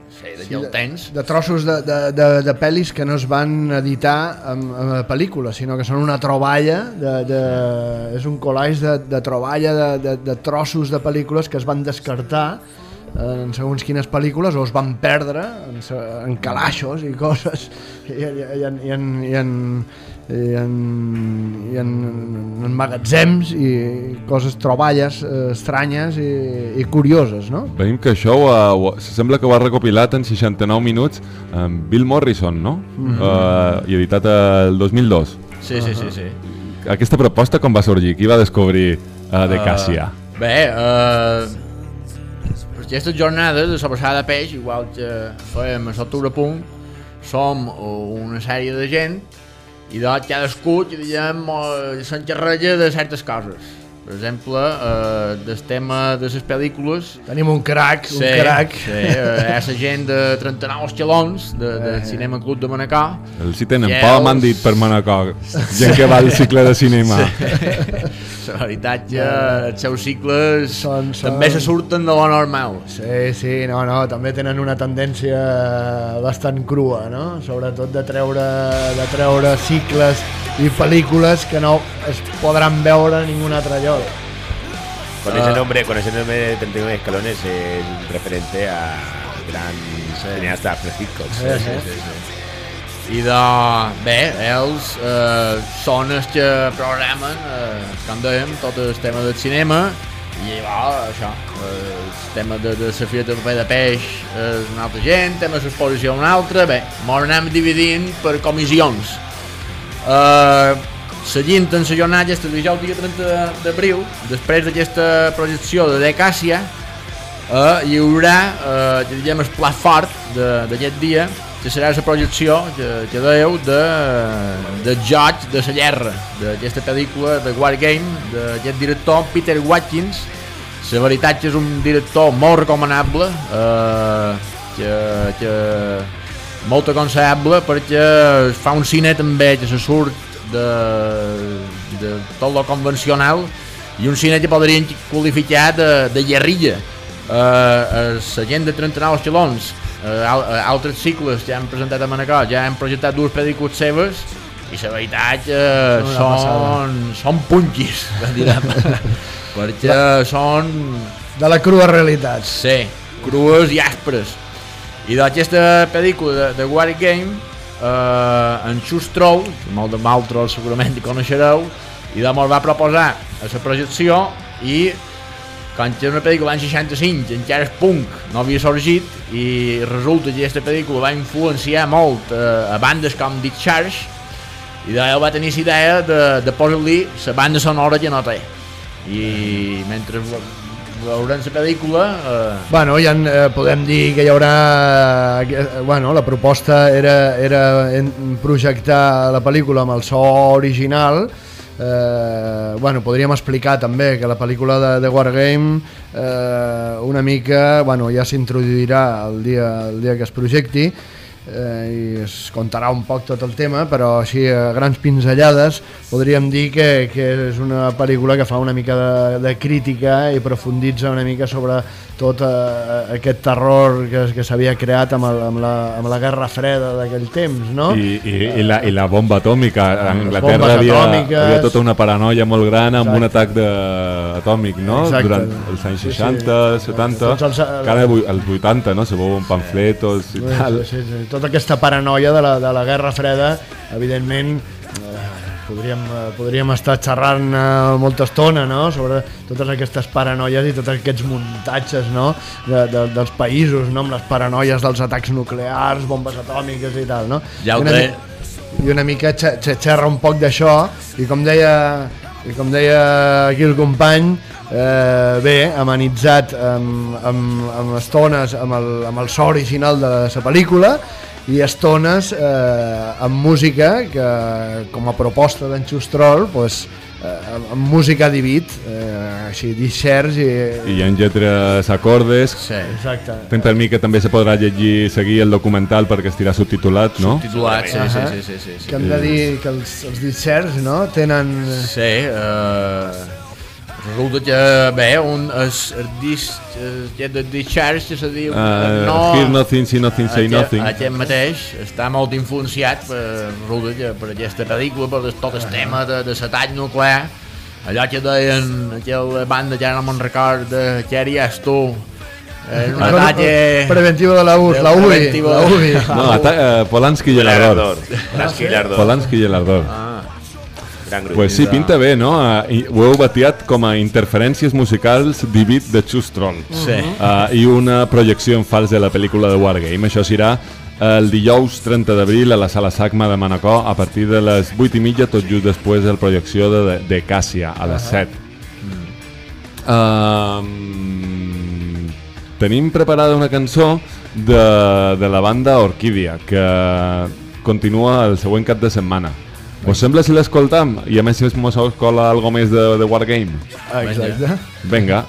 sí, de Sí, de- de trossos de, de, de, de pel·lis que no es van editar amb, amb pel·lícula, sinó que són una troballa, de, de, és un collage de, de troballa de, de, de trossos de pel·lícules que es van descartar en segons quines pel·lícules o es van perdre en, en calaixos i coses i, i, i, en, i, en, i, en, i, en, i en, en magatzems i coses, troballes eh, estranyes i, i curioses, no? Veiem que això ho, ho, sembla que ho ha recopilat en 69 minuts amb Bill Morrison, no? Mhm. Uh, I editat el 2002. Sí, sí, sí, sí. Aquesta proposta com va sorgir? Qui va descobrir uh, de Càssia? Uh, bé, uh, aquesta jornada de sobrassada de peix, igual que fèiem a l'altre punt, som una sèrie de gent i de cadascú, que diguem, eh, s'encarrega de certes coses. Per exemple, eh, del tema de les pel·lícules... Tenim un crac, un sí, crac. Sí, eh, la gent de 39 xalons, de, de Eh. Cinema Club de Manacor. El si tenen I por, m'han dit per Manacor. Gent que va al cicle de cinema. Sí. <laughs> La veritat que els seus cicles són, també se surten de lo normal. Sí, sí, no, no, també tenen una tendència bastant crua, no? Sobretot de treure, de treure cicles i pel·lícules que no es podran veure en ningún altre lloc. Con Ah. ese nombre, con ese nombre de 39 escalones es un referente a gran cineasta Alfred Hitchcock. Sí, sí, sí, I de, bé, ells eh, són els que programen, eh, com dèiem, tot el tema del cinema, i llavors, això, eh, el tema de, de la Fira de Paper de Peix és una altra gent, tema de l'exposició una altra, bé, ens anem dividint per comissions. Eh, seguint en la jornada aquesta dijous dia 30 d'abril, després d'aquesta projecció de Decàcia, eh, hi haurà, eh, diguem, el plat fort d'aquest dia, que serà la projecció que, que dèieu de, de Judge de la Guerra, d'aquesta pel·lícula de War Game, d'aquest director Peter Watkins. La veritat que és un director molt recomanable, eh, que, que molt aconsellable perquè fa un cine també que se surt de, de tot lo convencional i un cine que podrien qualificar de, de guerrilla. Eh, la gent de 39 xilons, eh, eh, altres cicles que han presentat a Manacor, ja han projectat dues pel·lícules seves i la veritat eh, Una són, són <laughs> direm, <laughs> perquè són... De la crua realitat. Sí, crues i aspres. I d'aquesta pel·lícula de, de War Game, eh, en Xus Troll, que molt de maltros segurament hi coneixereu, i de molt va proposar a la projecció i quan era una pel·lícula l'any 65 encara és punk, no havia sorgit i resulta que aquesta pel·lícula va influenciar molt eh, a bandes com Dick Charge i d'allà va tenir la idea de, de posar-li la banda sonora que no té. I mentre veurem la pel·lícula eh, Bueno, ja en, eh, podem dir que hi haurà... Eh, bueno, la proposta era, era projectar la pel·lícula amb el so original. Eh, bueno, podríem explicar també que la pel·lícula de, de Wargame eh, una mica bueno, ja s'introduirà el dia, el dia que es projecti eh, i es contarà un poc tot el tema, però així a grans pinzellades podríem dir que, que és una pel·lícula que fa una mica de, de crítica i profunditza una mica sobre tot eh, aquest terror que, que s'havia creat amb, el, amb, la, amb la Guerra Freda d'aquell temps, no? I, i, i, la, I la bomba atòmica. A Anglaterra havia, atòmiques. havia tota una paranoia molt gran amb Exacte. un atac de, atòmic, no? Exacte. Durant els anys Sí, sí. 60, 70, Tots els- cada vu- als 80, no? Se veuen pamfletos i tal. Sí, sí, sí. Tota aquesta paranoia de la, de la Guerra Freda, evidentment, eh, podríem, eh, podríem estar xerrant eh, molta estona no? sobre totes aquestes paranoies i tots aquests muntatges no? de, de, dels països, no? amb les paranoies dels atacs nuclears, bombes atòmiques i tal. No? Ja ho I una, I una mica xe- xe- xerra un poc d'això i com deia i com deia aquí el company eh, bé, amenitzat amb, amb, amb estones amb el, amb el so original de la pel·lícula i estones eh, amb música que com a proposta d'en Xustrol pues, eh, amb, música divid eh, així discerts i, I ha lletres acordes. Sí. Exacte. Fent per mi que també se podrà llegir, seguir el documental perquè estirà subtitulat, no? Subtitulat, sí, sí, Ahà. sí, sí, sí, sí. que hem de dir que els, els discerts no? tenen Sí, eh, resulta que, bé, un, es, el disc eh, de Discharge, que se diu... Uh, no, hear nothing, see nothing, say aquest, nothing. Aquest mateix està molt influenciat per, resulta que per aquesta pel·lícula, per tot el tema de, de l'atac nuclear, allò que deien aquella banda, ja no me'n record, de què haries tu, Eh, un Bueno, ataque... preventivo de la URSS, la UBI, la UBI. No, eh, Polanski i el Ardor. Polanski i l'Ardor. Polanski i l'Ardor. Ah. Gran grup. Pues sí, pinta bé, no? Uh, ho heu batiat com a interferències musicals Divid de Chustrol. Sí. Uh, I una projecció en fals de la pel·lícula de Wargame. Això serà el dijous 30 d'abril a la sala SACMA de Manacor a partir de les 8 i mitja, tot just després de la projecció de, de Càssia, a les 7. Um, tenim preparada una cançó de, de la banda Orquídia que continua el següent cap de setmana. Us sembla si l'escoltam? I a més si mos escola algo més de, de Wargame? Exacte. Vinga.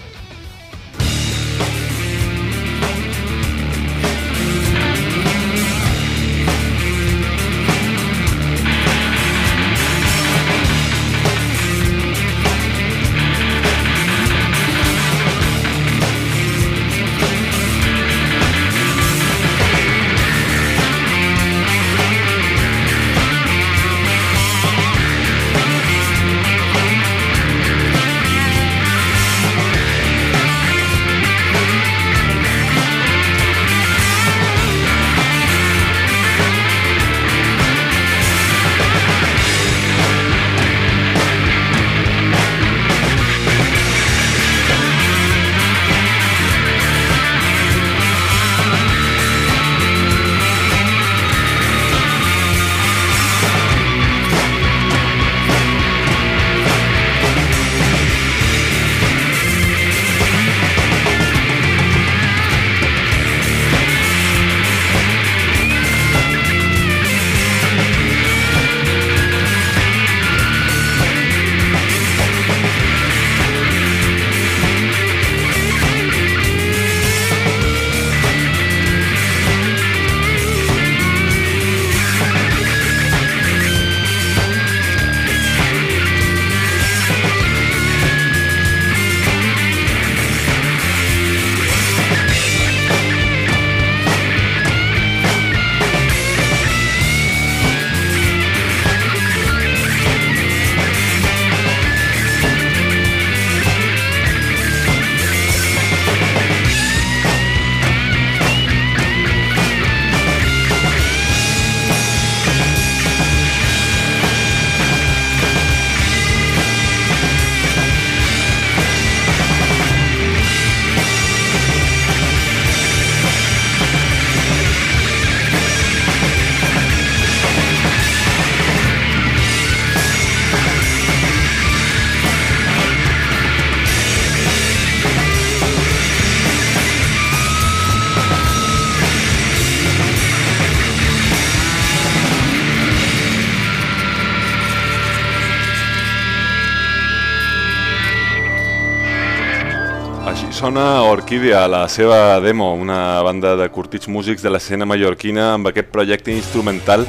Sona Orquídea, la seva demo, una banda de curtits músics de l'escena mallorquina amb aquest projecte instrumental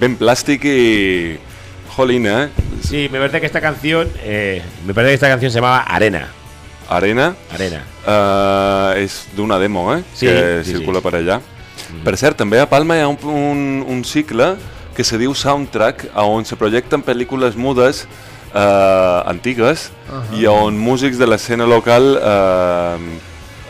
ben plàstic i... Jolín, eh? Sí, me parece que esta canción, eh, me parece que esta canción se llamaba Arena. Arena? Arena. Uh, és d'una demo, eh? Sí, que sí, circula sí. per allà. Per cert, també a Palma hi ha un, un, un cicle que se diu Soundtrack, on se projecten pel·lícules mudes eh, antigues Ahà. i on músics de l'escena local eh,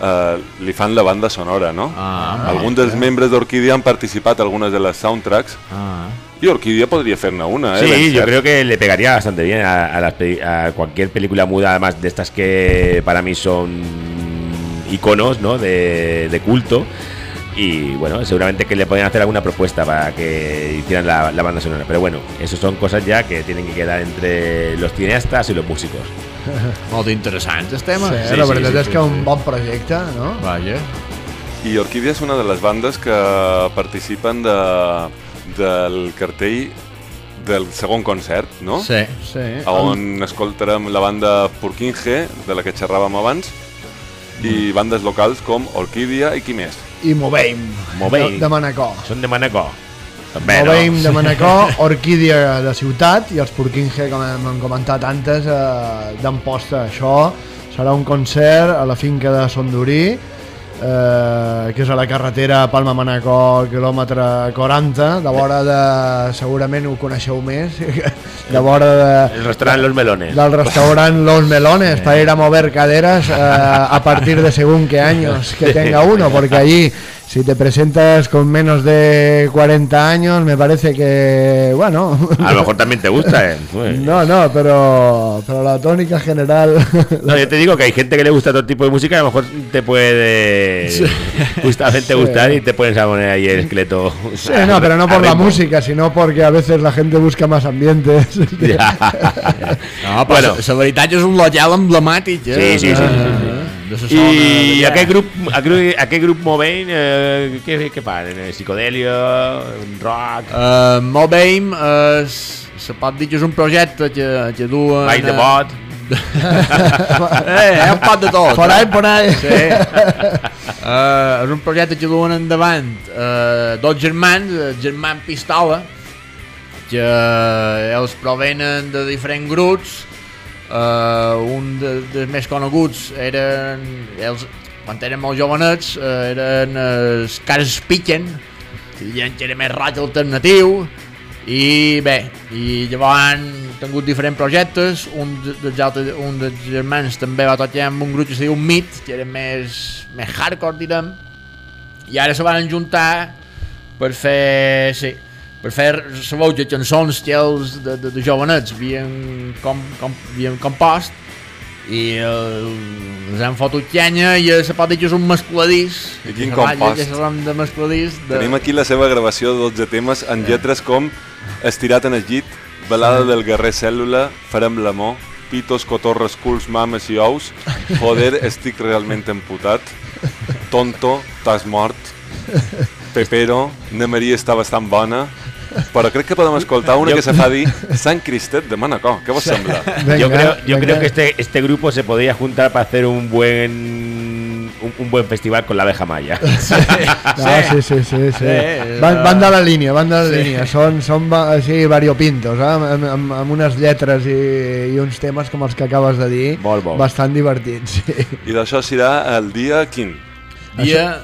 eh, li fan la banda sonora, no? Ah, Alguns dels membres han participat a algunes de les soundtracks Ah. i Orquídea podria fer-ne una, eh? Sí, yo creo que le pegaría bastante bien a, a las a cualquier película muda, además de estas que para mí son iconos ¿no? de, de culto. Y bueno, seguramente que le podrían hacer alguna propuesta para que hicieran la, la banda sonora. Pero bueno, eso son cosas ya que tienen que quedar entre los cineastas y los músicos. <laughs> Molt interessant el tema. Sí, la veritat és que un bon projecte, no? Vaja. I Orquídea és una de les bandes que participen de, del cartell del segon concert, no? Sí. Sí. On escoltarem la banda Purkinje, de la que xerràvem abans, i bandes locals com Orquídea i qui més? I Moveim. Moveim. De, de Manacor. Són de Manacor. També, no? Moveim de Manacor, <laughs> Orquídea de Ciutat i els Purkinje, com hem comentat antes, eh, d'Amposta. Això serà un concert a la finca de Sondurí, eh, que és a la carretera Palma-Manacor, quilòmetre 40, de vora de... segurament ho coneixeu més, <laughs> de vora de... El restaurant Los Melones. Del restaurant Los Melones, para ir a mover caderas eh, a partir de según qué años que tenga uno, porque allí si te presentas con menos de 40 años, me parece que, bueno... A lo mejor también te gusta, ¿eh? No, no, pero, pero la tónica general... No, yo te digo que hay gente que le gusta todo tipo de música y a lo mejor te puede justamente Sí. gustar y te puedes poner ahí el esqueleto. Sí, no, pero no por la música, sino porque a veces la gente busca más ambientes. <laughs> <laughs> No, però Bueno. bueno. la veritat és un local emblemàtic, eh? Sí, sí, sí, sí, sí, sí. De la zona I d'allà. aquest grup, aquest, aquest grup Movein, eh, què, què fan? Eh, Psicodelia, rock... Uh, Moveim és, se pot dir que és un projecte que, que duen... Ball de bot. <laughs> eh, és un pot de tot. Por ahí, por ahí. Sí. Uh, és un projecte que duen endavant uh, dos germans, el germà Pistola, que ells provenen de diferents grups. Uh, un de, dels més coneguts eren ells, quan eren molt jovenets uh, eren els Cars Piquen que era més roig alternatiu i bé, i llavors han tingut diferents projectes un de- dels, altres, un dels germans també va tocar amb un grup que se diu Meat que era més, més hardcore direm i ara se van juntar per fer, sí, per fer sabeu que cançons que els de, de, de jovenets havien, com, com, havien compost i eh, els han fotut canya i se pot dir que és un mescladís I quin compost. de mescladís de... Tenim aquí la seva gravació de 12 temes en lletres com Estirat en el llit, Balada del guerrer cèl·lula, Farem l'amor, Pitos, cotorres, culs, mames i ous, Joder, <laughs> estic realment emputat, Tonto, t'has mort, Pepero, Na Maria està bastant bona, però crec que podem escoltar una Jo- que se fa dir Sant Cristet de Manacor. Què vos sembla? yo creo, yo creo que este, este grupo se podría juntar para hacer un buen un, un buen festival con la abeja maya. <laughs> No, sí, sí, sí, sí. Sí, Van, van de la línia, van de la sí. línia. Són, són així variopintos, eh? amb, amb, amb unes lletres i, i uns temes com els que acabes de dir, Molt bo. bastant divertits. Sí. I d'això serà el dia quin? dia,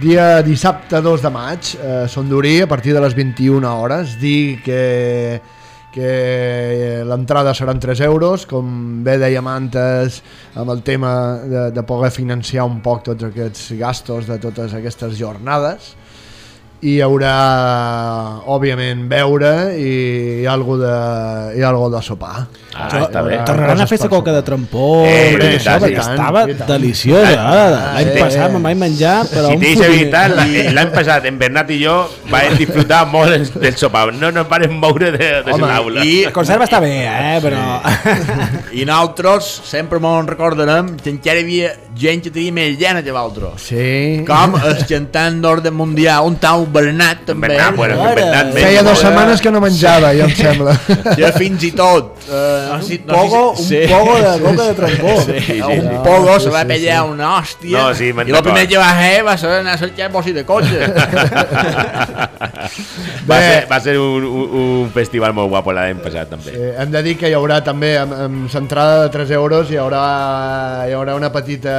Dia dissabte 2 de maig, eh, Sondurí, a partir de les 21 hores. Dir que, que l'entrada seran 3 euros, com bé dèiem antes, amb el tema de, de poder financiar un poc tots aquests gastos de totes aquestes jornades. I hi haurà, òbviament, beure i, i algo de, i algo de sopar. Ah, Hi està bé. Tornaran a fer la coca de trampó, Eh, hombre, i això, tant, estava tant. deliciosa. L'any sí. passat me'n vaig menjar, però si evitar, la- l'any passat en Bernat i jo vaig disfrutar molt del- sopar. No nos varen moure de, de Home, l'aula. i, El concert va estar bé, eh, però... <laughs> i nosaltres sempre me'n recordarem que encara hi havia gent que tenia més llena que l'altre. Sí. Com el cantant d'ordre mundial, un tal Bernat també. Bernat, bueno, que Bernat Feia dues setmanes que no menjava, ja em sembla. <laughs> Ja fins i tot. Uh, no, sé- no, pogo- un pogo de coca de trombó. Sí, Sí, sí, un sí. pogo Sí, se va sí, pellar sí. una hòstia. No, sí, I el primer que va fer va ser anar a cercar bossi de cotxe. <laughs> Va ser, va ser un, un, un festival molt guapo l'any passat, també. Eh, hem de dir que hi haurà també, amb, amb l'entrada de 3 euros, hi haurà, hi haurà una petita,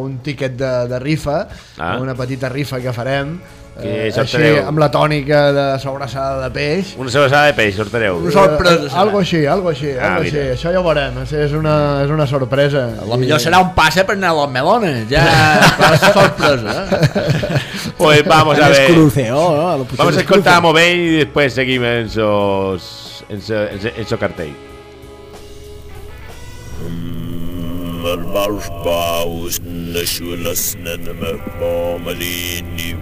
un tíquet de, de rifa, Ah. una petita rifa que farem, Que eh, així, amb la tònica de sobrassada de peix. Una sobrassada de peix, sortareu. Una sorpresa, Eh, algo així, algo així, Ah, algo així. Això ja ho veurem, això és una, és una sorpresa. A lo millor serà un passe per anar a los melones, ja, <laughs> per la sorpresa. Eh? Pues vamos a ver. cruceo, ¿no? Lo pusieron Vamos a es escoltar a cruceo. Mobey y después seguimos en esos, en so, en so, en so cartell. Marbaus baus nashulas nanama bomalini.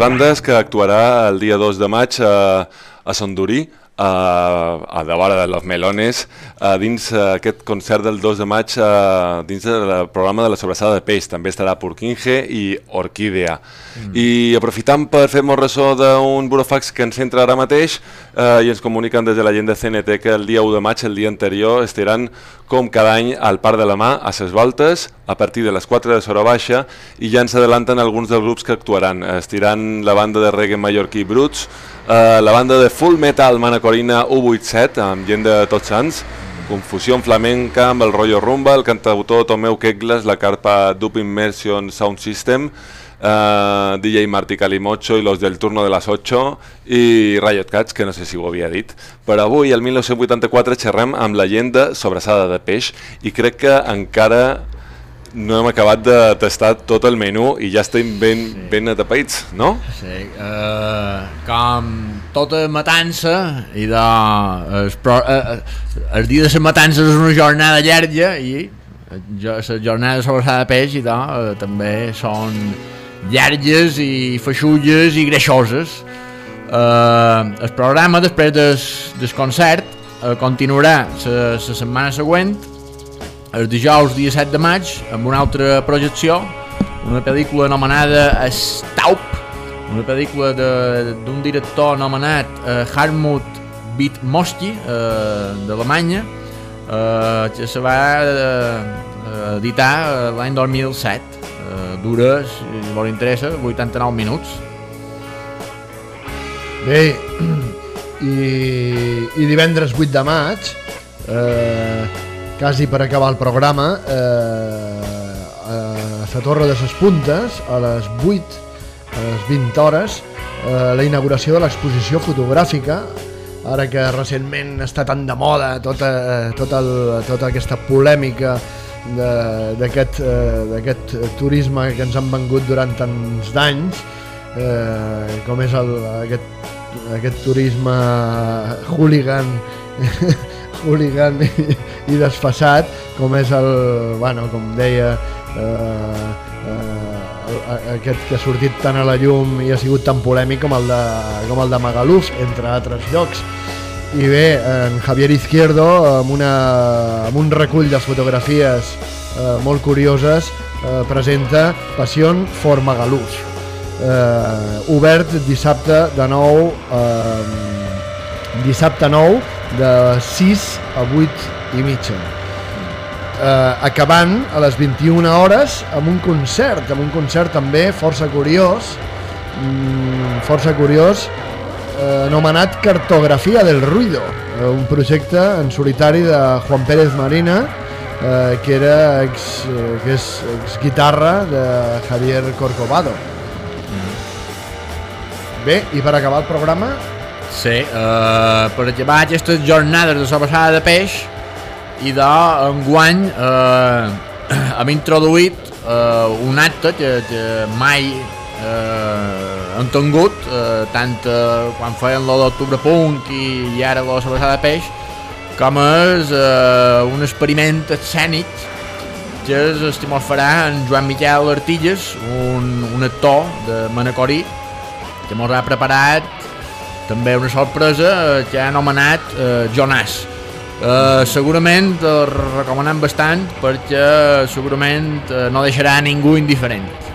Bandes que actuarà el dia 2 de maig a, a a, a de vora de Los Melones, a dins eh, aquest concert del 2 de maig a, dins del programa de la sobrassada de peix. També estarà Purkinje i Orquídea. Mm. I aprofitant per fer-nos ressò d'un burofax que ens entra ara mateix eh, i ens comuniquen des de la gent de CNT que el dia 1 de maig, el dia anterior, estaran com cada any al Parc de la Mà, a ses voltes, a partir de les 4 de Sora Baixa, i ja ens adelanten alguns dels grups que actuaran. Estiran la banda de reggae mallorquí Bruts, eh, la banda de full metal manacorina U87, amb gent de tots sants, Confusió flamenca amb el rotllo rumba, el cantautor Tomeu Kegles, la carpa Dub Immersion Sound System, eh, DJ Martí Calimocho i los del turno de las 8 i Riot Cats, que no sé si ho havia dit. Però avui, el 1984, xerrem amb la gent de Sobrassada de Peix i crec que encara no hem acabat de tastar tot el menú i ja estem ben, sí. ben atapeïts, no? Sí, eh, com tota matança i de, el, pro, eh, el dia de la matança és una jornada llarga i jo, la jornada de peix i de, eh, també són llargues i feixulles i greixoses Eh, el programa, després del, del concert, eh, continuarà la setmana següent, el dijous dia 7 de maig, amb una altra projecció, una pel·lícula anomenada Staup, una pel·lícula d'un director anomenat eh, Harmut Wittmoski, eh, d'Alemanya, eh, que se va eh, editar eh, l'any 2007. Eh, dura, si vos interessa, 89 minuts. Bé, <clears throat> i, i divendres 8 de maig, eh, quasi per acabar el programa, eh, a la Torre de les Puntes, a les 8, a les 20 hores, eh, la inauguració de l'exposició fotogràfica, ara que recentment està tan de moda tota, tota, el, tota aquesta polèmica d'aquest eh, turisme que ens han vengut durant tants d'anys, eh, com és el, aquest, aquest turisme hooligan hooligan i, i desfassat com és el, bueno, com deia eh, eh, aquest que ha sortit tant a la llum i ha sigut tan polèmic com el de, com el de Magaluf, entre altres llocs. I bé, en Javier Izquierdo amb, una, amb un recull de fotografies eh, molt curioses eh, presenta Passion for Magaluf. Eh, obert dissabte de nou eh, dissabte 9 de 6 a 8 i mitja. Eh, acabant a les 21 hores amb un concert, amb un concert també força curiós mm, força curiós eh, anomenat Cartografia del Ruido eh, un projecte en solitari de Juan Pérez Marina eh, que era ex, eh, que és ex guitarra de Javier Corcovado. Bé, i per acabar el programa Sí, eh, per acabar aquestes jornades de sobrassada de peix i d'enguany eh, <clears throat> hem introduït eh, un acte que, que mai eh, hem tingut, eh, tant eh, quan feien lo d'octubre punk i, i ara la sobrassada de peix, com és eh, un experiment escènic que és el que farà en Joan Miquel Artilles, un, un actor de Manacorí, que mos ha preparat també una sorpresa eh, que ha anomenat eh, Jonas. Eh, segurament el recomanem bastant perquè segurament eh, no deixarà ningú indiferent.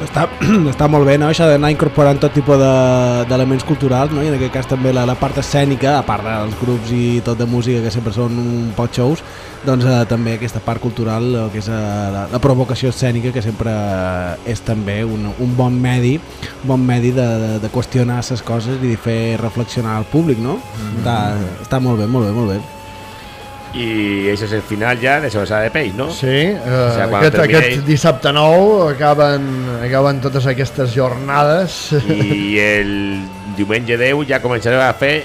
Està, <clears throat> està molt bé, no? Això d'anar incorporant tot tipus de- d'elements culturals, no? I en aquest cas també la, la part escènica, a part dels grups i tot de música que sempre són un poc shows, doncs eh, també aquesta part cultural, que és eh, la, la provocació escènica, que sempre eh, és també un, un bon medi, un bon medi de, de, de qüestionar les coses i de fer reflexionar al públic, no? Està, està molt bé, molt bé, molt bé. Y ese es el final ya de Sobrasada de Peix, ¿no? Sí, eh, O cuando aquest, terminéis- aquest dissabte nou acaben, acaben totes aquestes jornades I el diumenge 10 ja començarem a fer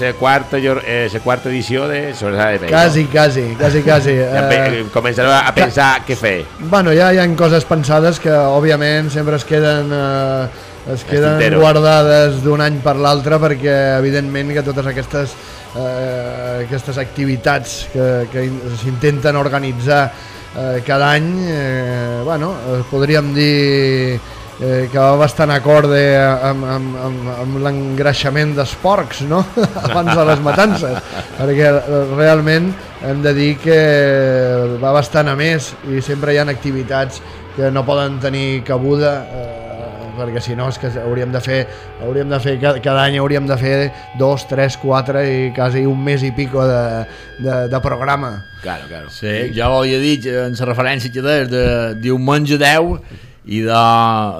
la quarta, eh, la quarta edició de Sobrasada de Peix. quasi, quasi, quasi, quasi. <laughs> Ja Eh, començarem a pensar què fer. Bueno, ja hi ha coses pensades que, òbviament, sempre es queden, eh, es queden guardades d'un any per l'altre perquè, evidentment, que totes aquestes, eh, aquestes activitats que, que in- s'intenten organitzar eh, cada any, eh, bueno, eh, podríem dir eh, que va bastant acorde amb, amb, amb, amb l'engreixament dels porcs, no? <laughs> abans de les matances, perquè realment hem de dir que va bastant a més i sempre hi ha activitats que no poden tenir cabuda eh, perquè si no és que hauríem de fer hauríem de fer cada, cada any hauríem de fer dos, tres, quatre i quasi un mes i pico de, de, de programa Claro, claro. Sí, jo volia dir que en la referència que deies de diumenge 10 i de,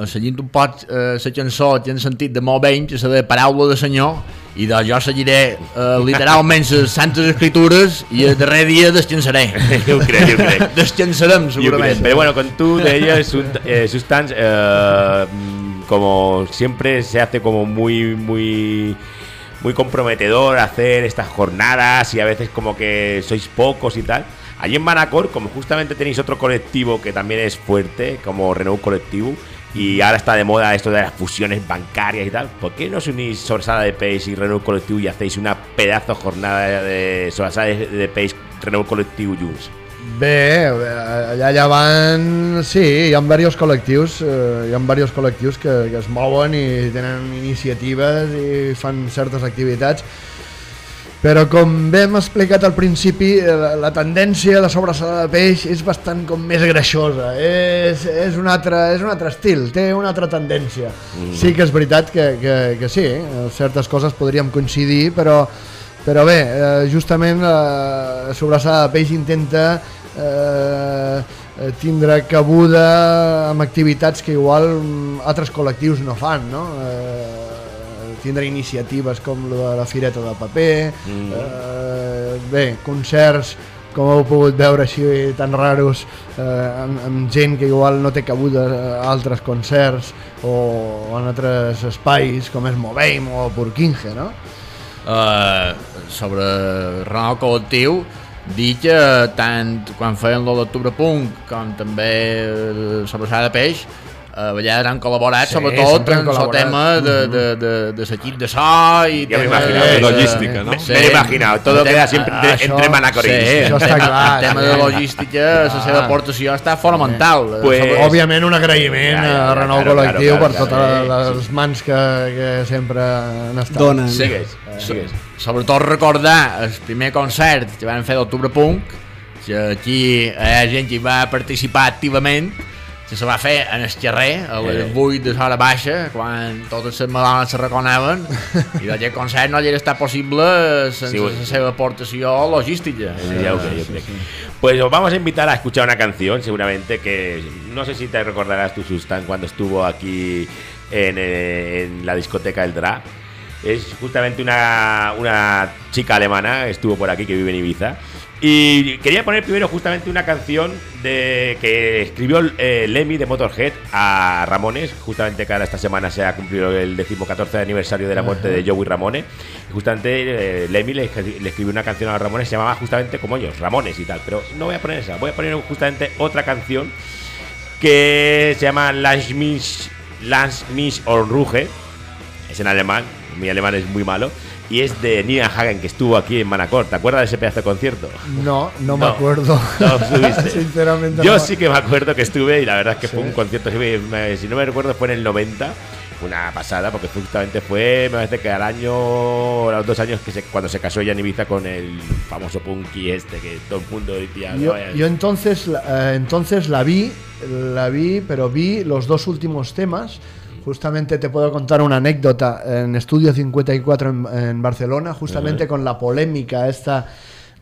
seguint un poc eh, la cançó que hem sentit de molt ben, que és la de Paraula de Senyor, i de jo seguiré eh, literalment les <laughs> santes escritures i el darrer dia descansaré. <laughs> Jo ho crec, jo ho crec. Descansarem, segurament. Pero bueno, con tú de ellos, Sust- eh, Sustance, eh, como siempre se hace como muy, muy, muy comprometedor hacer estas jornadas y a veces como que sois pocos y tal. Allí en Manacor, como justamente tenéis otro colectivo que también es fuerte, como Renault Colectivo, y ahora está de moda esto de las fusiones bancarias y tal, ¿por qué no os unís Sorsada de Peix y Renault Colectivo y hacéis una pedazo jornada de Sorsada de Peix, Renault Colectivo Junts? Bé, allà llevant, sí, hi ha diversos col·lectius, eh, hi ha diversos col·lectius que, que es mouen i tenen iniciatives i fan certes activitats, però com bé hem explicat al principi, eh, la, la tendència de sobrassada de peix és bastant com més greixosa, és, és, un, altre, és un altre estil, té una altra tendència. Mm. Sí que és veritat que, que, que sí, eh, certes coses podríem coincidir, però, però bé, eh, justament la sobrassada de peix intenta eh, eh, tindre cabuda amb activitats que igual mm, altres col·lectius no fan, no? Eh, tindre iniciatives com lo de la Fireta de Paper, Mm. eh, bé, concerts com heu pogut veure així tan raros eh, amb, amb gent que igual no té cabuda a altres concerts o en altres espais com és Moveim o Purquinge, no? Uh, sobre Renault Col·lectiu dir que tant quan feien lo d'Octubre Punk com també eh, sobre Sala de Peix eh, allà han col·laborat Sí, sobretot sempre en el tema de, Mhm. de, de, de l'equip de so i Ja m'he tema imaginat. de- Logística, no? Me- me imaginat. Todo queda siempre entre- Això- entre manacorins. Sí, Això està tema, clar, en tema sí. de logística la seva Ah. aportació està fonamental Pues- Sobre- Òbviament un agraïment Ja, ja, a Renault claro, Col·lectiu claro, per claro, totes sí, les mans que, que sempre han estat. Donen. Sigues, Eh, sigues. Sobretot recordar el primer concert que van fer d'Octubre Punk, que aquí hi ha gent que hi va participar activament, que se va fer en el carrer, a les Eh. 8 de l'hora baixa, quan totes les se reconeven, <laughs> i d'aquest concert no hauria estat possible sense Sí, la seva aportació logística. Sí, ya, ok, yo creo. Pues os vamos a invitar a escuchar una canción, seguramente, que no sé si te recordarás tú, Sustan, cuando estuvo aquí en, en la discoteca El Dra. Es justamente una, una chica alemana, estuvo por aquí, que vive en Ibiza. Y quería poner primero justamente una canción de que escribió eh, Lemmy de Motorhead a Ramones, justamente que ahora esta semana se ha cumplido el decimocatorce aniversario de la muerte de Joey Ramone. Y justamente eh, Lemmy le, le escribió una canción a Ramones, se llamaba justamente como ellos, Ramones y tal. Pero no voy a poner esa, voy a poner justamente otra canción que se llama Lass mich, on Ruge. Es en alemán, mi alemán es muy malo. Y es de Nina Hagen, que estuvo aquí en Manacor. ¿Te acuerdas de ese pedazo de concierto? No, no, me No, acuerdo. No estuviste. <laughs> Sinceramente Yo no. sí que me acuerdo que estuve y la verdad es que fue Sí. un concierto, me- me- si no me recuerdo, fue en el 90. Fue una pasada porque justamente fue, me parece que al año, a los dos años que se, cuando se casó ella en Ibiza con el famoso punky este que todo el mundo decía. Yo, "No, eh". yo entonces, eh, entonces la vi, la vi, pero vi los dos últimos temas. Justamente te puedo contar una anécdota en Estudio 54 en, en Barcelona, justamente con la polémica, esta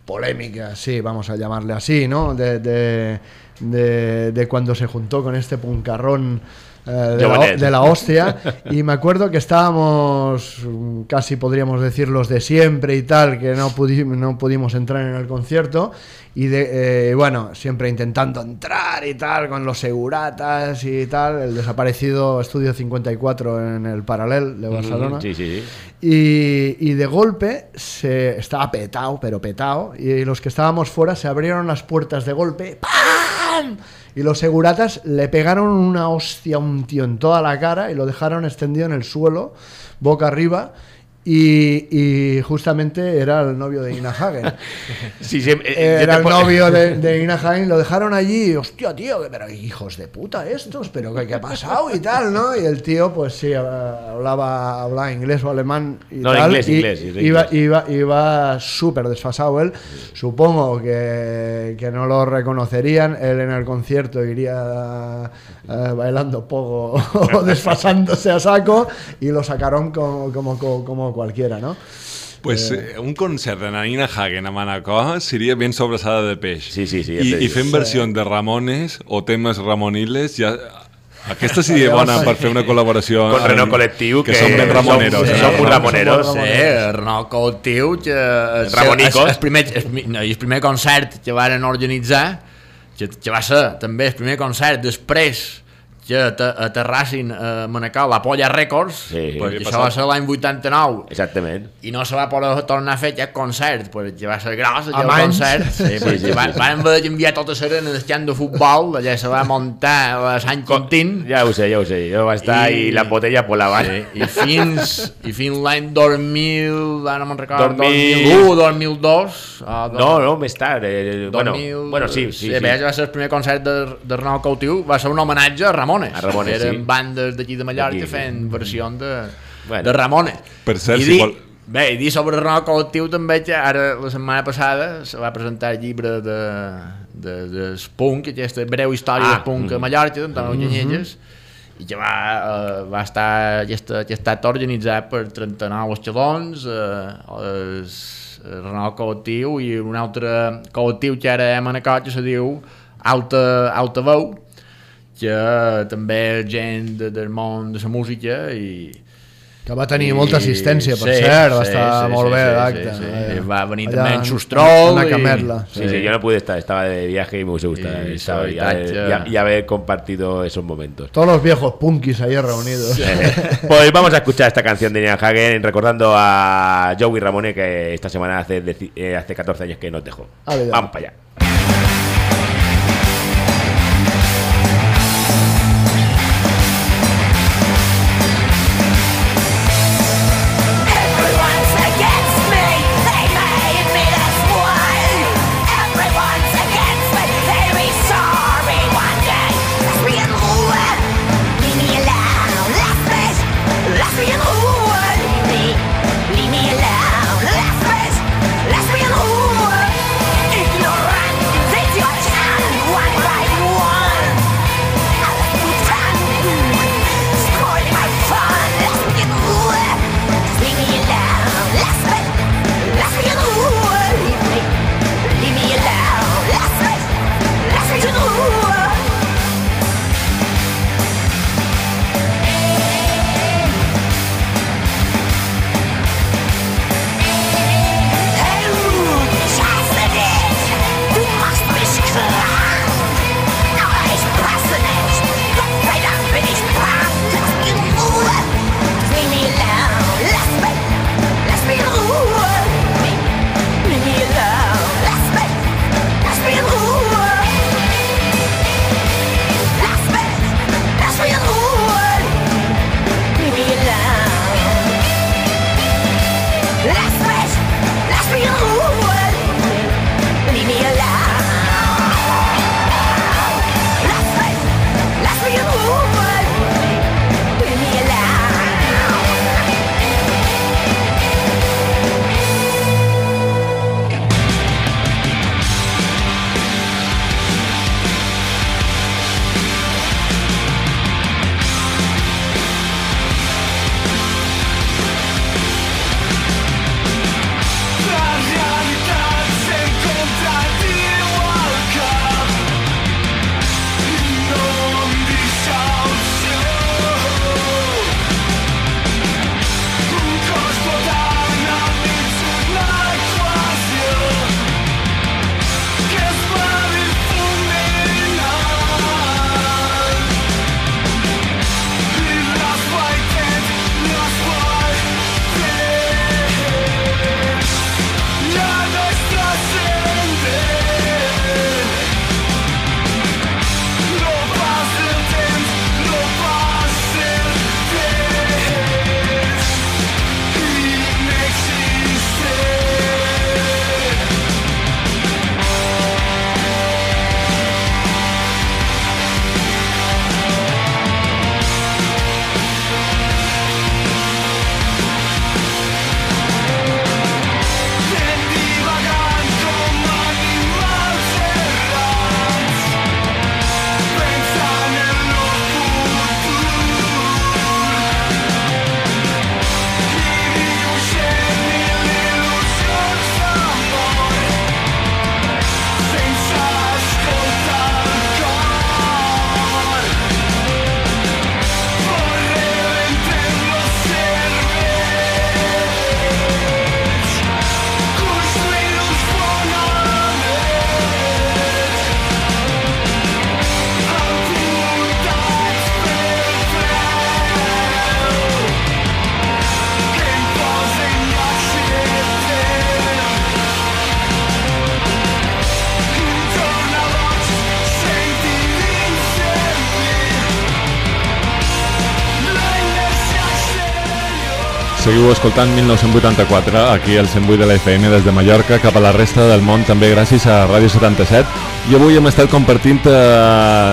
polémica, sí, vamos a llamarle así, ¿no? De, de, de- de cuando se juntó con este puncarrón de, la, Jovenet. de la hostia. Y me acuerdo que estábamos, casi podríamos decir los de siempre y tal, que no, pudi- no pudimos entrar en el concierto. Y de, eh, bueno, siempre intentando entrar y tal, con los seguratas y tal. El desaparecido Estudio 54 en el Paralel de Barcelona. Sí, sí, sí. Y, y de golpe se estaba petado, pero petado. Y los que estábamos fuera se abrieron las puertas de golpe. Y los seguratas le pegaron una hostia a un tío en toda la cara y lo dejaron extendido en el suelo, boca arriba. Y, y justamente era el novio de Ina Hagen. <laughs> Sí, sí, eh, yo era el novio de, <laughs> de Ina Hagen, lo dejaron allí. Hostia, tío, pero hijos de puta estos, pero ¿qué, qué ha pasado y tal, ¿no? Y el tío, pues sí, hablaba, hablaba inglés o alemán y No, tal. inglés, y inglés, sí, iba, inglés. iba, iba súper desfasado él. Supongo que, que no lo reconocerían. Él en el concierto iría eh, bailando poco <laughs> o desfasándose a saco y lo sacaron como, como, como, como cualquiera, ¿no? Pues Eh, eh, un concert de Nina Hagen a Manacor seria ben sobrassada de peix. Sí, sí, sí. ja I, i fent Sí. versions de Ramones o temes ramoniles ja... Aquesta seria Ja bona per fer una col·laboració Con amb- Renault Col·lectiu, que, que són ben som- ramoneros. sí, eh? som ramoneros. Som Sí, el Renault Col·lectiu, que Ramonicos. el, el, primer, el, el primer concert que varen organitzar, que, que va ser també el primer concert després que ater- aterrassin a Manacor la Polla Records, Sí, perquè sí, això va ser l'any 89, Exactament. i no se va poder tornar a fer aquest concert, perquè va ser gros aquell Amb anys. concert, sí, Sí, sí, va, sí. van haver d'enviar tota l'arena del camp de futbol, allà se va muntar a Sant Quintín, Ja ho sé, ja ho sé. Jo va estar i, I- les botelles volaven. Sí, i fins, i fins l'any 2000, ara no me'n recordo, 2000. 2001, 2002... o dos- No, no, més tard. Eh, bueno, 2000, bueno, sí, sí. sí, sí. Bé, va ser el primer concert de, de Renault Cautiu, va ser un homenatge a Ramones. A Ramones, que eren sí. bandes d'aquí de Mallorca fent versions de, Bueno. de Ramones. Per cert, I si dir, vol- Bé, i dir sobre Renault Cautiu també que ara la setmana passada se va presentar el llibre de, de, de Spunk, aquesta breu història Ah, de Spunk a mm. Mallorca, d'Antonio Canyelles, i que va, eh, va estar aquest acte organitzat per 39 escalons, eh, el, el Renault Col·lectiu i un altre col·lectiu que ara hem anacot que se diu Alta, Alta Veu, que també gent de, del món de la música i Que va tenir i- molta assistència, per cert, va estar molt bé l'acte. Sí, sí. Eh, Va venir allà també en i- Camerla. Sí, sí, yo no pude estar, estaba de viaje y me hubiese gustado Y haber, verdad, y- y haber compartido esos momentos. Todos los viejos punkis ahí reunidos. <laughs> Pues vamos a escuchar esta canción de Nian Hagen recordando a Joey Ramone que esta semana hace, eh, hace 14 años que nos dejó. Vamos para allá. Seguiu escoltant 1984 aquí al 108 de la FM des de Mallorca cap a la resta del món també gràcies a Ràdio 77 i avui hem estat compartint eh,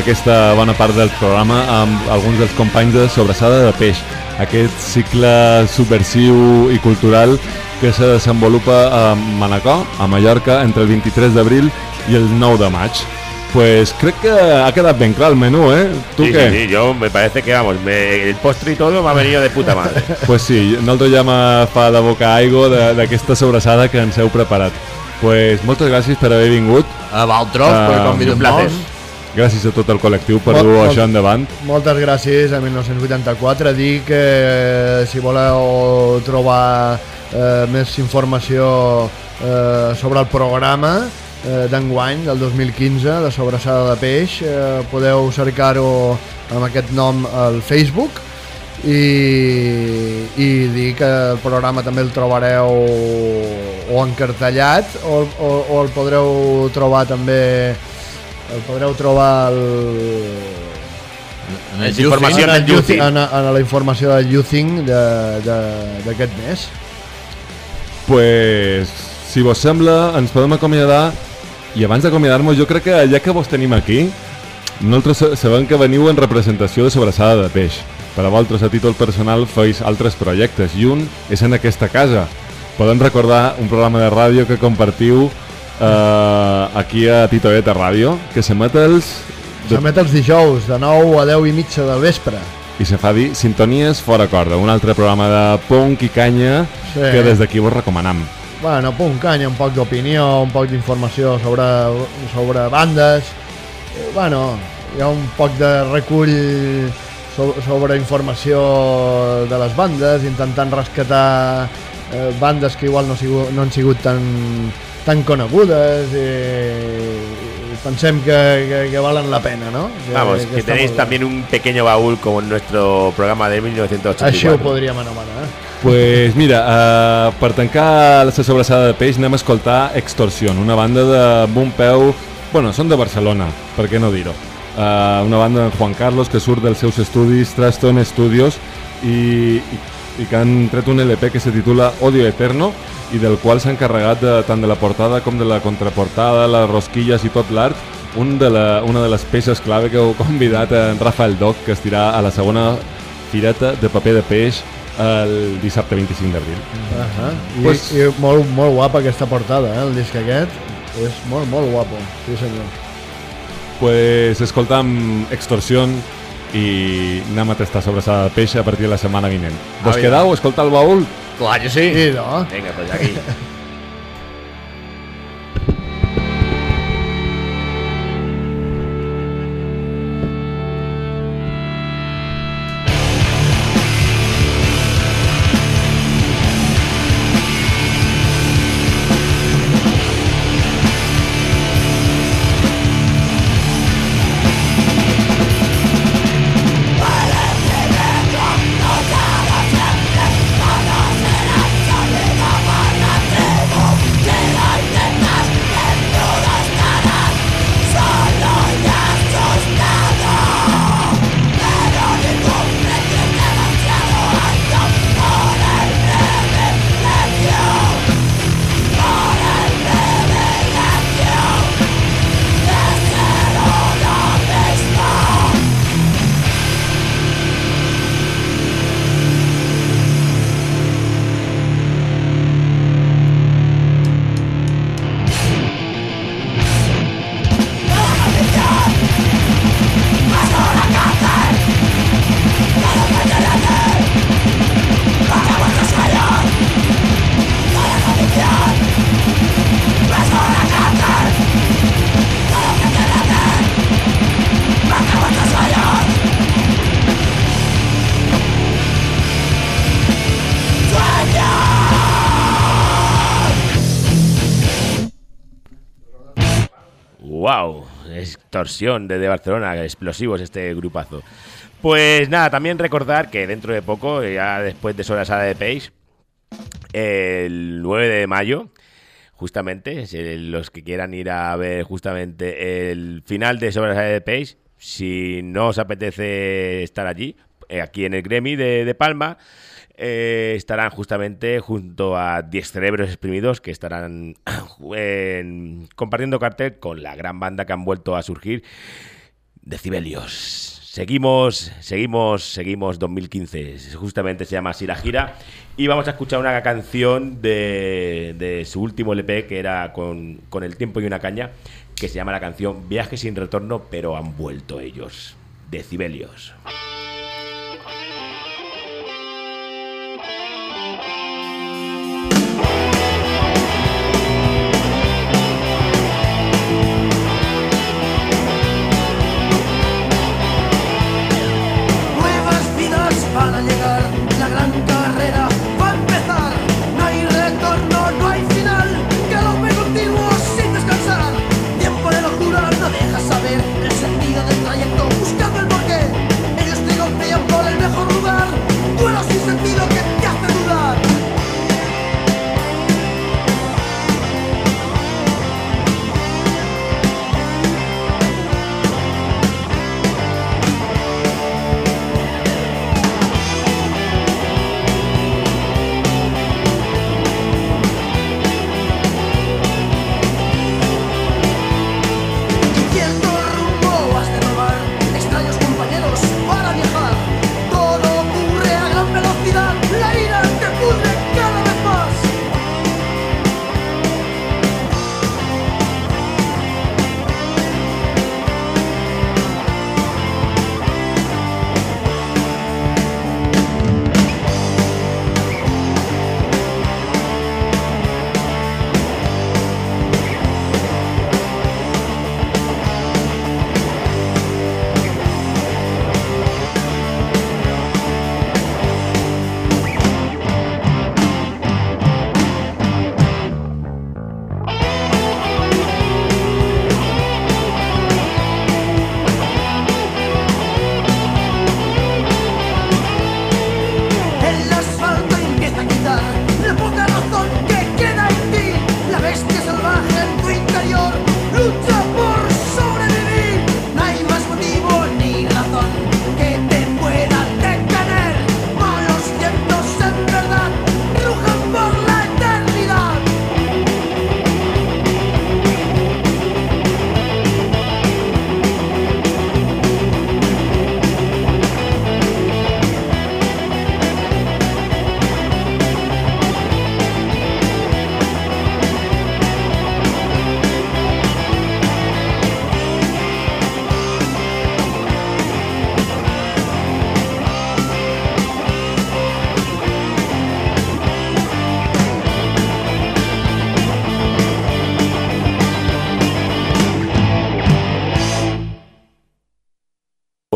aquesta bona part del programa amb alguns dels companys de Sobrassada de Peix aquest cicle subversiu i cultural que se desenvolupa a Manacor, a Mallorca, entre el 23 d'abril i el 9 de maig. Pues crec que ha quedat ben clar el menú, ¿eh? ¿Tú sí, qué? Sí, sí, yo me parece que, vamos, me- el postre y todo me ha venido de puta madre. <laughs> Pues sí, nosaltres ja me fa de boca aigua de- d'aquesta sobrassada que ens heu preparat. Pues moltes gràcies per haver vingut. A vosaltres, per convidar-nos. Gràcies a tot el col·lectiu per Molt- dur molt- això endavant. Moltes gràcies a 1984. Dir que eh, si voleu trobar eh, més informació eh, sobre el programa eh, d'enguany, del 2015, de Sobrassada de Peix, eh, podeu cercar-ho amb aquest nom al Facebook i, i dir que el programa també el trobareu o encartellat o, o, o el podreu trobar també el podreu trobar el, En el en, Youthing. en, el En el Youthing, Youthing. en, en la informació del Youthing de- de- d'aquest mes. Pues, si vos sembla, ens podem acomiadar i abans d'acomiadar-nos, jo crec que ja que vos tenim aquí, nosaltres sa- sabem que veniu en representació de Sobrassada de Peix. Per a vosaltres, a títol personal, feis altres projectes i un és en aquesta casa. Podem recordar un programa de ràdio que compartiu eh, aquí a Titoeta Ràdio, que s'emet els... S'emet els dijous de 9 a 10 i mitja del vespre. i se fa dir Sintonies fora corda, un altre programa de punk i canya Sí. que des d'aquí vos recomanam. Bueno, punt canya, un poc d'opinió, un poc d'informació sobre, sobre bandes. Eh, Bueno, hi ha un poc de recull so- sobre informació de les bandes, intentant rescatar eh, bandes que igual no, sigu, no han sigut tan, tan conegudes i, i pensem que, que, que valen la pena, no? Que, Vamos, que està tenéis también un pequeño baúl como en nuestro programa de 1984. Així ho podríem anomenar. Pues mira, uh, per tancar la sobrassada de peix anem a escoltar Extorsión, una banda de bon peu, bueno, són de Barcelona, per què no dir-ho. Uh, una banda de Juan Carlos que surt dels seus estudis Traston Studios i, i, i que han tret un LP que se titula Odio Eterno i del qual s'ha encarregat de, tant de la portada com de la contraportada, les rosquilles i tot l'art. Un de la, una de les peces clave que heu <laughs> convidat en Rafael Doc que estirà a la segona fireta de paper de peix el dissabte 25 d'abril. Uh -huh. I, Pues- I molt, molt guapa aquesta portada, eh? el disc aquest. És molt, molt guapo. Sí, senyor. Pues escoltam Extorsión i anem a tastar sobrassada de peix a partir de la setmana vinent. Vos Ah, quedau a escoltar el baúl? Clar que sí. Sí, no? Venga, pues aquí. <laughs> extorsión desde Barcelona, explosivos este grupazo. Pues nada, también recordar que dentro de poco, ya después de Sobrasada de Page, el 9 de mayo, justamente, los que quieran ir a ver justamente el final de Sobrasada de Page, si no os apetece estar allí, eh, aquí en el Gremi de Palma. Eh, estarán justamente junto a 10 cerebros exprimidos que estarán <clears throat> en- compartiendo cartel con la gran banda que han vuelto a surgir, Decibelios. Seguimos, seguimos, seguimos 2015. Justamente se llama Así la gira. Y vamos a escuchar una canción de, de su último LP que era con, con el tiempo y una caña, que se llama la canción Viaje sin retorno, pero han vuelto ellos. Decibelios.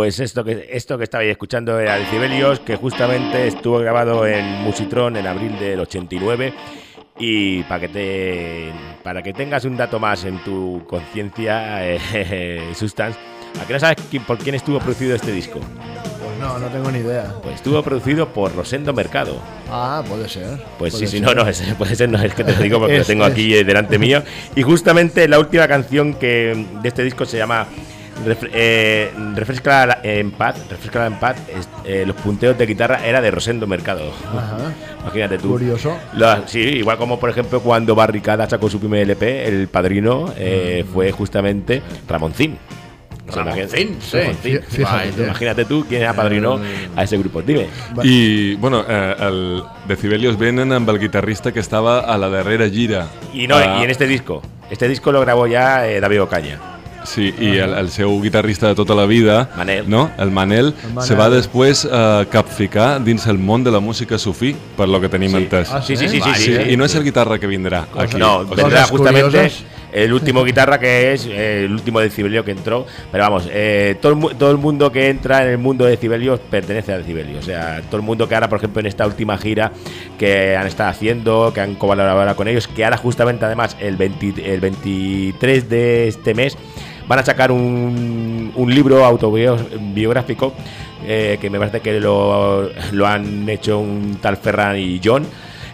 Pues esto que, esto que estabais escuchando era Decibelios, que justamente estuvo grabado en Musitron en abril del 89. Y para que, te, para que tengas un dato más en tu conciencia, eh, <laughs> Substance, ¿a que no sabes quién- por quién estuvo producido este disco? Pues no, no tengo ni idea. Pues estuvo producido por Rosendo Mercado. Ah, puede ser. Pues sí, puede sí, no, no, es- puede ser, no, es que te lo digo porque <laughs> Es- lo tengo es. aquí delante mío. Y justamente la última canción que de este disco se llama Refre- eh, Refresca la- en paz, Refresca en paz, eh, los punteos de guitarra era de Rosendo Mercado. Ajá. <laughs> Imagínate tú. Curioso. Lo- sí, igual como por ejemplo cuando Barricada sacó su primer LP, el padrino eh, Mm. fue justamente Ramoncín. Ramoncín, imagínate- sí. Ramoncín. Tú. Imagínate tú quién apadrinó a ese grupo. Dime. I, bueno, eh, el Decibelios venen amb el guitarrista que estava a la darrera gira. Y no, Ah, y en este disco. Este disco lo grabó ya eh, David Ocaña. Sí, i el, el seu guitarrista de tota la vida, Manel. no? el Manel, El Manel. se va després eh, capficar dins el món de la música sufí, per lo que tenim Sí. entès. Ah, sí? Sí, sí, sí, sí, sí. I no és el guitarra que vindrà aquí. No, vendrá justamente el último guitarra que es eh, el último decibelio que entró. Pero vamos, eh, todo, el, mu- todo el mundo que entra en el mundo de decibelios pertenece a decibelio. O sea, todo el mundo que ahora, por ejemplo, en esta última gira que han estado haciendo, que han colaborado ahora con ellos, que ahora justamente además el, 20 el 23 de este mes van a sacar un, un libro autobiográfico eh, que me parece que lo, lo han hecho un tal Ferran y John.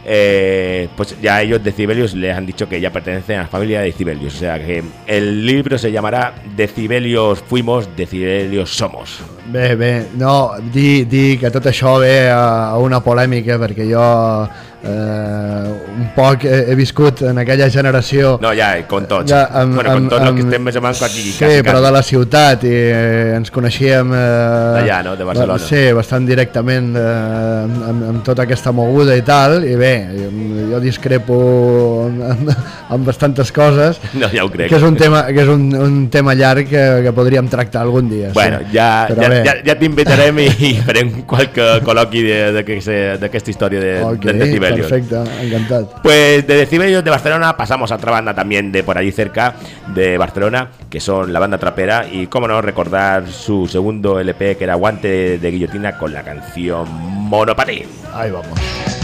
eh, pues ya ellos Decibelios les han dicho que ya pertenecen a la familia de Decibelios. O sea que el libro se llamará Decibelios fuimos, Decibelios somos. Bé, bé, no, dir, dir que tot això ve a, a una polèmica perquè jo eh, un poc he, he viscut en aquella generació No, ja, con tots. Ja, amb- bueno, con amb- els que amb- estem més o menys aquí. Sí, però de la ciutat i eh, ens coneixíem... Eh, D'allà, no? De Barcelona. Sí, bastant directament eh, amb, amb, tota aquesta moguda i tal, i bé, jo, discrepo amb, amb bastantes coses, <laughs> No, ja ho crec. que és un tema, que és un, un tema llarg que, que podríem tractar algun dia. Bueno, sí. ja, Però ja, bé. Ja, ja t'invitarem i, i farem qualque col·loqui d'aquesta història de, Ok, de Decibelios. perfecte, encantat. Pues de Decibelios de Barcelona pasamos a otra banda también de por allí cerca de Barcelona, que son la banda trapera y cómo no recordar su segundo LP que era Guante de Guillotina con la canción Monopatín. Ahí vamos.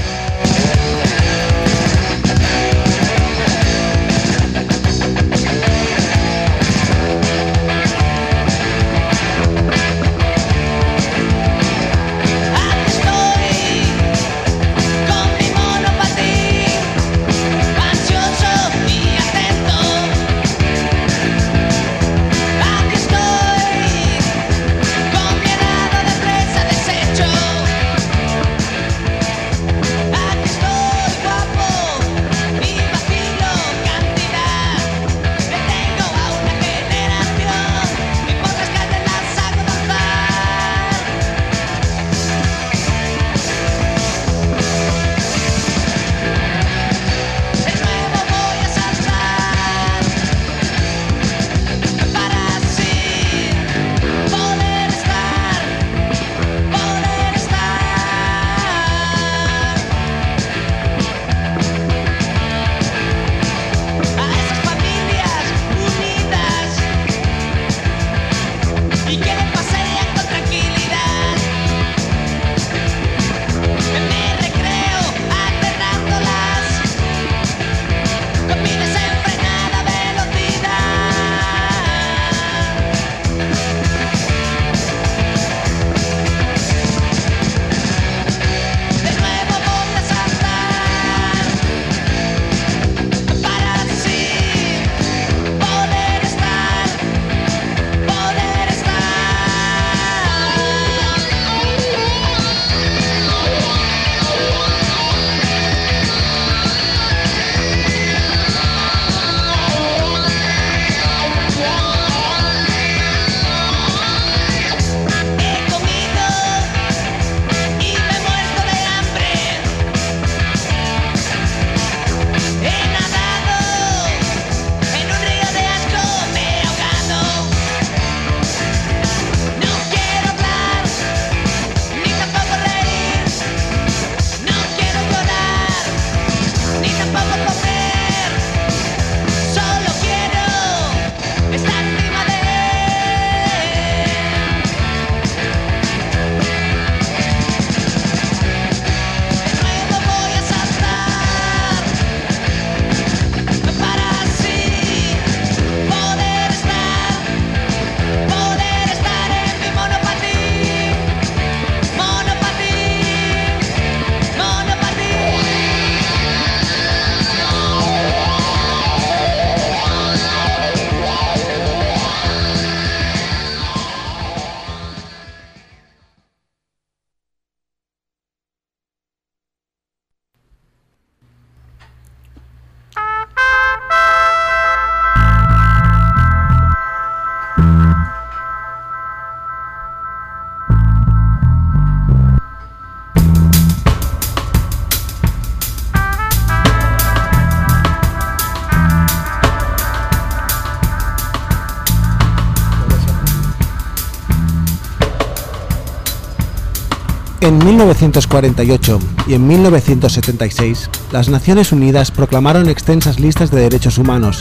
1948 y en 1976, las Naciones Unidas proclamaron extensas listas de derechos humanos,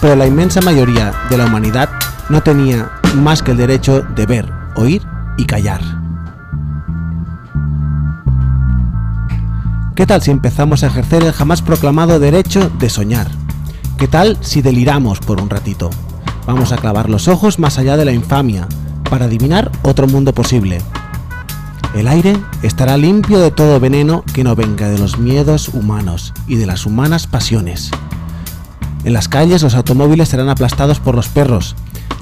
pero la inmensa mayoría de la humanidad no tenía más que el derecho de ver, oír y callar. ¿Qué tal si empezamos a ejercer el jamás proclamado derecho de soñar? ¿Qué tal si deliramos por un ratito? Vamos a clavar los ojos más allá de la infamia, para adivinar otro mundo posible. El aire estará limpio de todo veneno que no venga de los miedos humanos y de las humanas pasiones. En las calles los automóviles serán aplastados por los perros,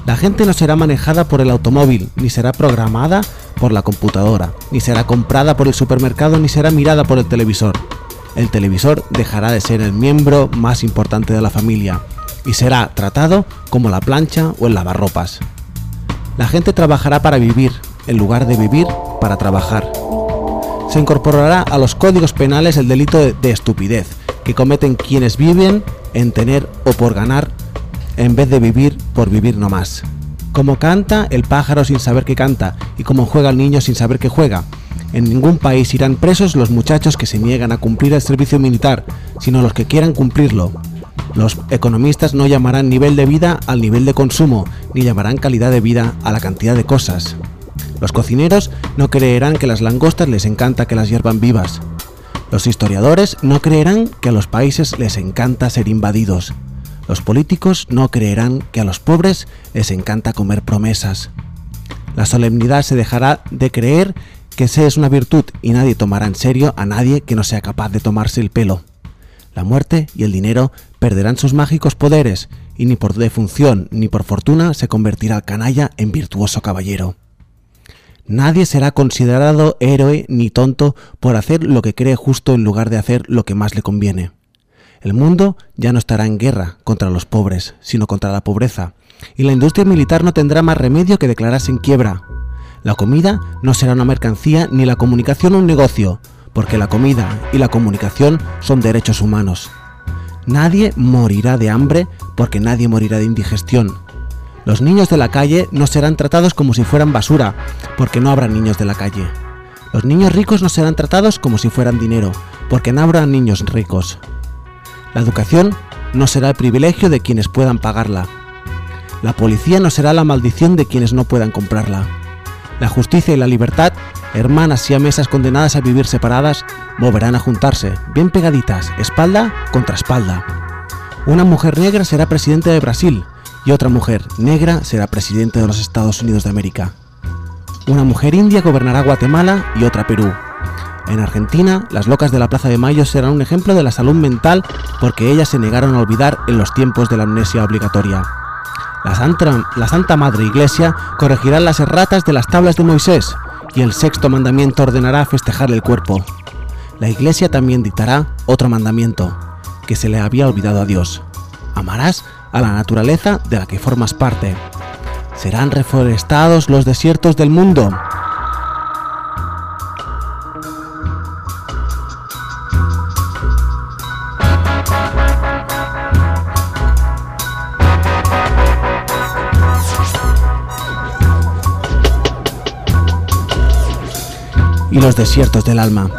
La gente no será manejada por el automóvil, ni será programada por la computadora, ni será comprada por el supermercado, ni será mirada por el televisor. El televisor dejará de ser el miembro más importante de la familia y será tratado como la plancha o el lavarropas. La gente trabajará para vivir, en lugar de vivir para trabajar. Se incorporará a los códigos penales el delito de, de estupidez que cometen quienes viven en tener o por ganar en vez de vivir por vivir nomás. Como canta el pájaro sin saber que canta y como juega el niño sin saber que juega. En ningún país irán presos los muchachos que se niegan a cumplir el servicio militar, sino los que quieran cumplirlo. Los economistas no llamarán nivel de vida al nivel de consumo, ni llamarán calidad de vida a la cantidad de cosas. Los cocineros no creerán que las langostas les encanta que las hiervan vivas. Los historiadores no creerán que a los países les encanta ser invadidos. Los políticos no creerán que a los pobres les encanta comer promesas. La solemnidad se dejará de creer que ese es una virtud y nadie tomará en serio a nadie que no sea capaz de tomarse el pelo. La muerte y el dinero perderán sus mágicos poderes y ni por defunción ni por fortuna se convertirá el canalla en virtuoso caballero. Nadie será considerado héroe ni tonto por hacer lo que cree justo en lugar de hacer lo que más le conviene. El mundo ya no estará en guerra contra los pobres, sino contra la pobreza, y la industria militar no tendrá más remedio que declararse en quiebra. La comida no será una mercancía ni la comunicación un negocio, porque la comida y la comunicación son derechos humanos. Nadie morirá de hambre porque nadie morirá de indigestión. Los niños de la calle no serán tratados como si fueran basura, porque no habrá niños de la calle. Los niños ricos no serán tratados como si fueran dinero, porque no habrá niños ricos. La educación no será el privilegio de quienes puedan pagarla. La policía no será la maldición de quienes no puedan comprarla. La justicia y la libertad, hermanas y mesas condenadas a vivir separadas, volverán a juntarse, bien pegaditas, espalda contra espalda. Una mujer negra será presidente de Brasil y otra mujer negra será presidente de los Estados Unidos de América. Una mujer india gobernará Guatemala y otra Perú. En Argentina, las locas de la Plaza de Mayo serán un ejemplo de la salud mental porque ellas se negaron a olvidar en los tiempos de la amnesia obligatoria. La Santa, la Santa Madre Iglesia corregirá las erratas de las tablas de Moisés y el sexto mandamiento ordenará festejar el cuerpo. La Iglesia también dictará otro mandamiento, que se le había olvidado a Dios. Amarás a la naturaleza de la que formas parte. Serán reforestados los desiertos del mundo. y los desiertos del alma.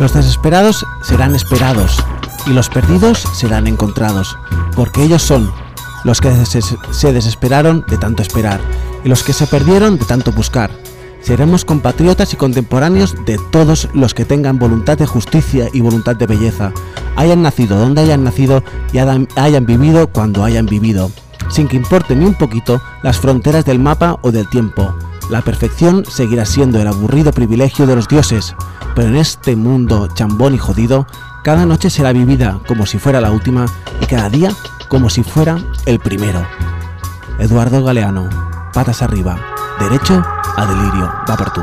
Los desesperados serán esperados y los perdidos serán encontrados, porque ellos son los que se desesperaron de tanto esperar y los que se perdieron de tanto buscar. Seremos compatriotas y contemporáneos de todos los que tengan voluntad de justicia y voluntad de belleza, hayan nacido donde hayan nacido y hayan vivido cuando hayan vivido, sin que importe ni un poquito las fronteras del mapa o del tiempo. La perfección seguirá siendo el aburrido privilegio de los dioses, pero en este mundo chambón y jodido, cada noche será vivida como si fuera la última y cada día como si fuera el primero. Eduardo Galeano, patas arriba, derecho a delirio, va por tú.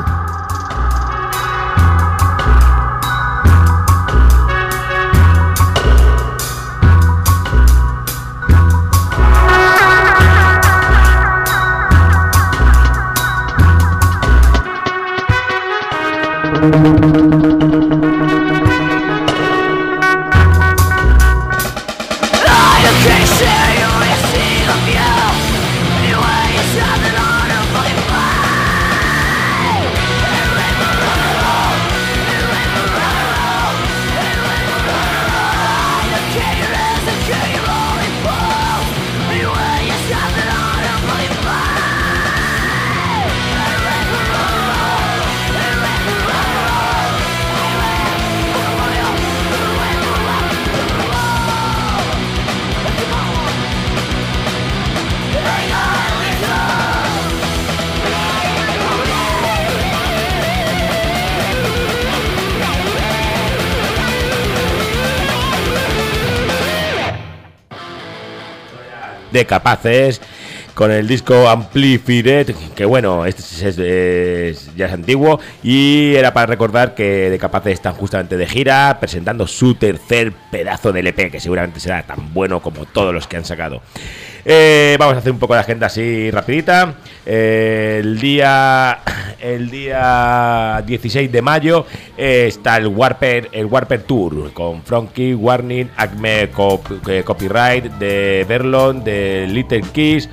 De capaces con el disco Amplified, que bueno, este es- ya es antiguo y era para recordar que de Capaces están justamente de gira presentando su tercer pedazo de LP, que seguramente será tan bueno como todos los que han sacado. Eh, vamos a hacer un poco de agenda así rapidita. Eh, el día <coughs> el día 16 de mayo eh, está el Warper el Warper Tour con Frankie, Warning, Acme Cop- Copyright de Verlon, de Little Kiss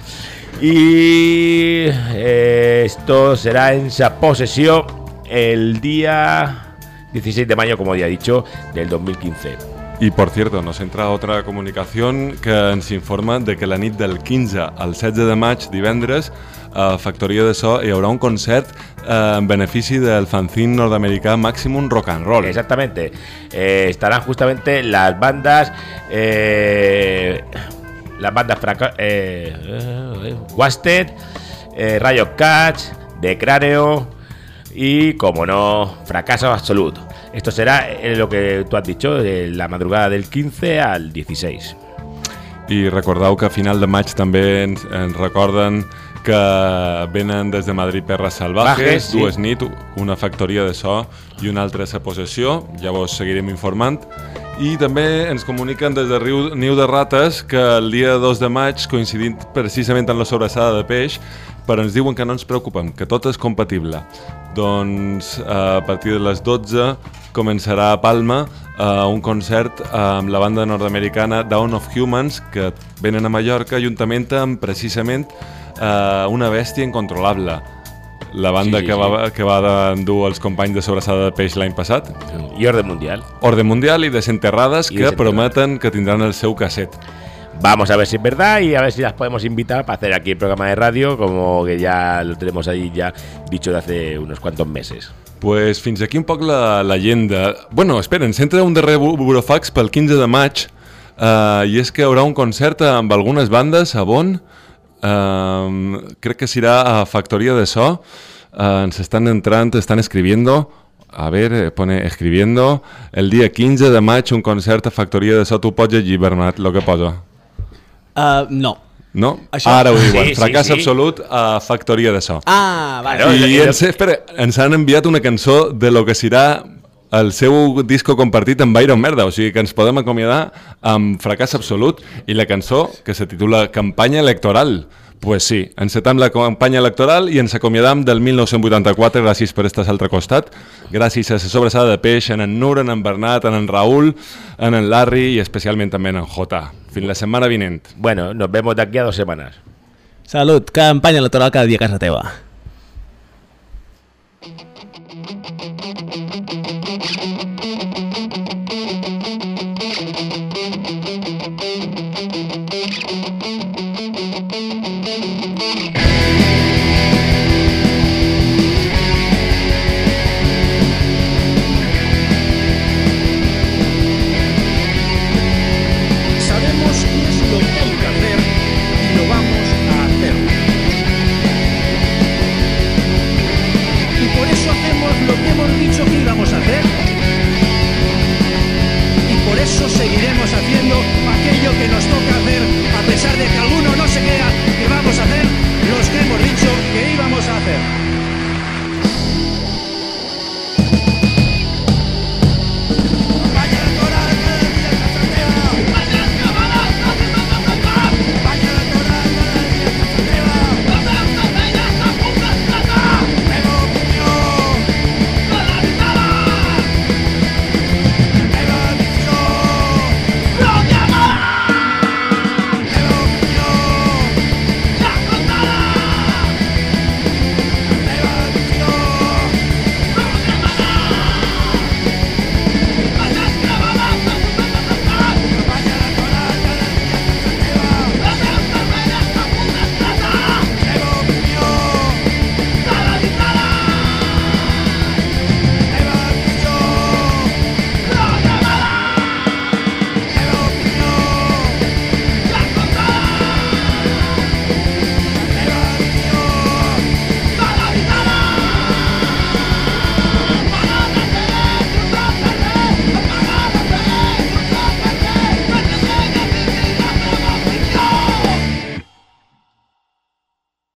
y esto será en esa posesión el día 16 de mayo, como ya he dicho, del 2015. I, per cierto, nos entra otra comunicació que ens informa de que la nit del 15 al 16 de maig, divendres, a Factoria de So hi haurà un concert eh, en benefici del fanzine nord-americà Maximum Rock and Roll. Exactamente. Eh, estarán justamente las bandas. eh, las bandas eh, eh, Wasted, Riot Catch, De Cráneo y, como no, Fracaso Absoluto. Esto será eh, lo que tú has dicho, de la madrugada del 15 al 16. I recordeu que a final de maig també ens, ens recorden que venen des de Madrid Perres Salvajes, sí. dues nit, una factoria de so i una altra a possessió, ja vos seguirem informant. I també ens comuniquen des de Riu, Niu de Rates que el dia 2 de maig, coincidint precisament amb la sobrassada de peix, però ens diuen que no ens preocupem, que tot és compatible. Doncs eh, a partir de les 12 començarà a Palma eh, un concert amb la banda nord-americana Down of Humans que venen a Mallorca juntament amb precisament eh, una bèstia incontrolable la banda Sí, sí, que, sí. va, que va endur els companys de Sobrassada de Peix l'any passat I Orden Mundial. Orden Mundial i Desenterrades I que Desenterrades. prometen que tindran el seu casset Vamos a ver si es verdad y a ver si las podemos invitar para hacer aquí el programa de radio, como que ya lo tenemos ahí ya dicho de hace unos cuantos meses. Pues fins aquí un poc la l'agenda. Bueno, espera, ens entra un darrer bu- burofax pel 15 de maig uh, i és que haurà un concert amb algunes bandes a Bonn. Uh, crec que serà a Factoria de So. Uh, ens estan entrant, estan escribiendo. A ver, eh, pone escribiendo. El dia 15 de maig un concert a Factoria de So. Tu pots llegir, Bernat, el que posa. Uh, no. No? Això- Ara ho diuen. Sí, sí, Fracàs sí. absolut a Factoria de So. Ah, vale. I ens, espera, ens han enviat una cançó de lo que serà el seu disco compartit amb Iron Merda, o sigui que ens podem acomiadar amb fracàs absolut i la cançó que se titula Campanya electoral. Pues sí, encetam la campanya electoral i ens acomiadam del 1984 gràcies per estar a l'altre costat, gràcies a la sobrassada de peix, en en Nur, en en Bernat, en en Raül, en en Larry i especialment també en en Jota. Fins la setmana vinent. Bueno, nos vemos de aquí a dos semanas. Salut, campanya electoral cada dia a casa teva.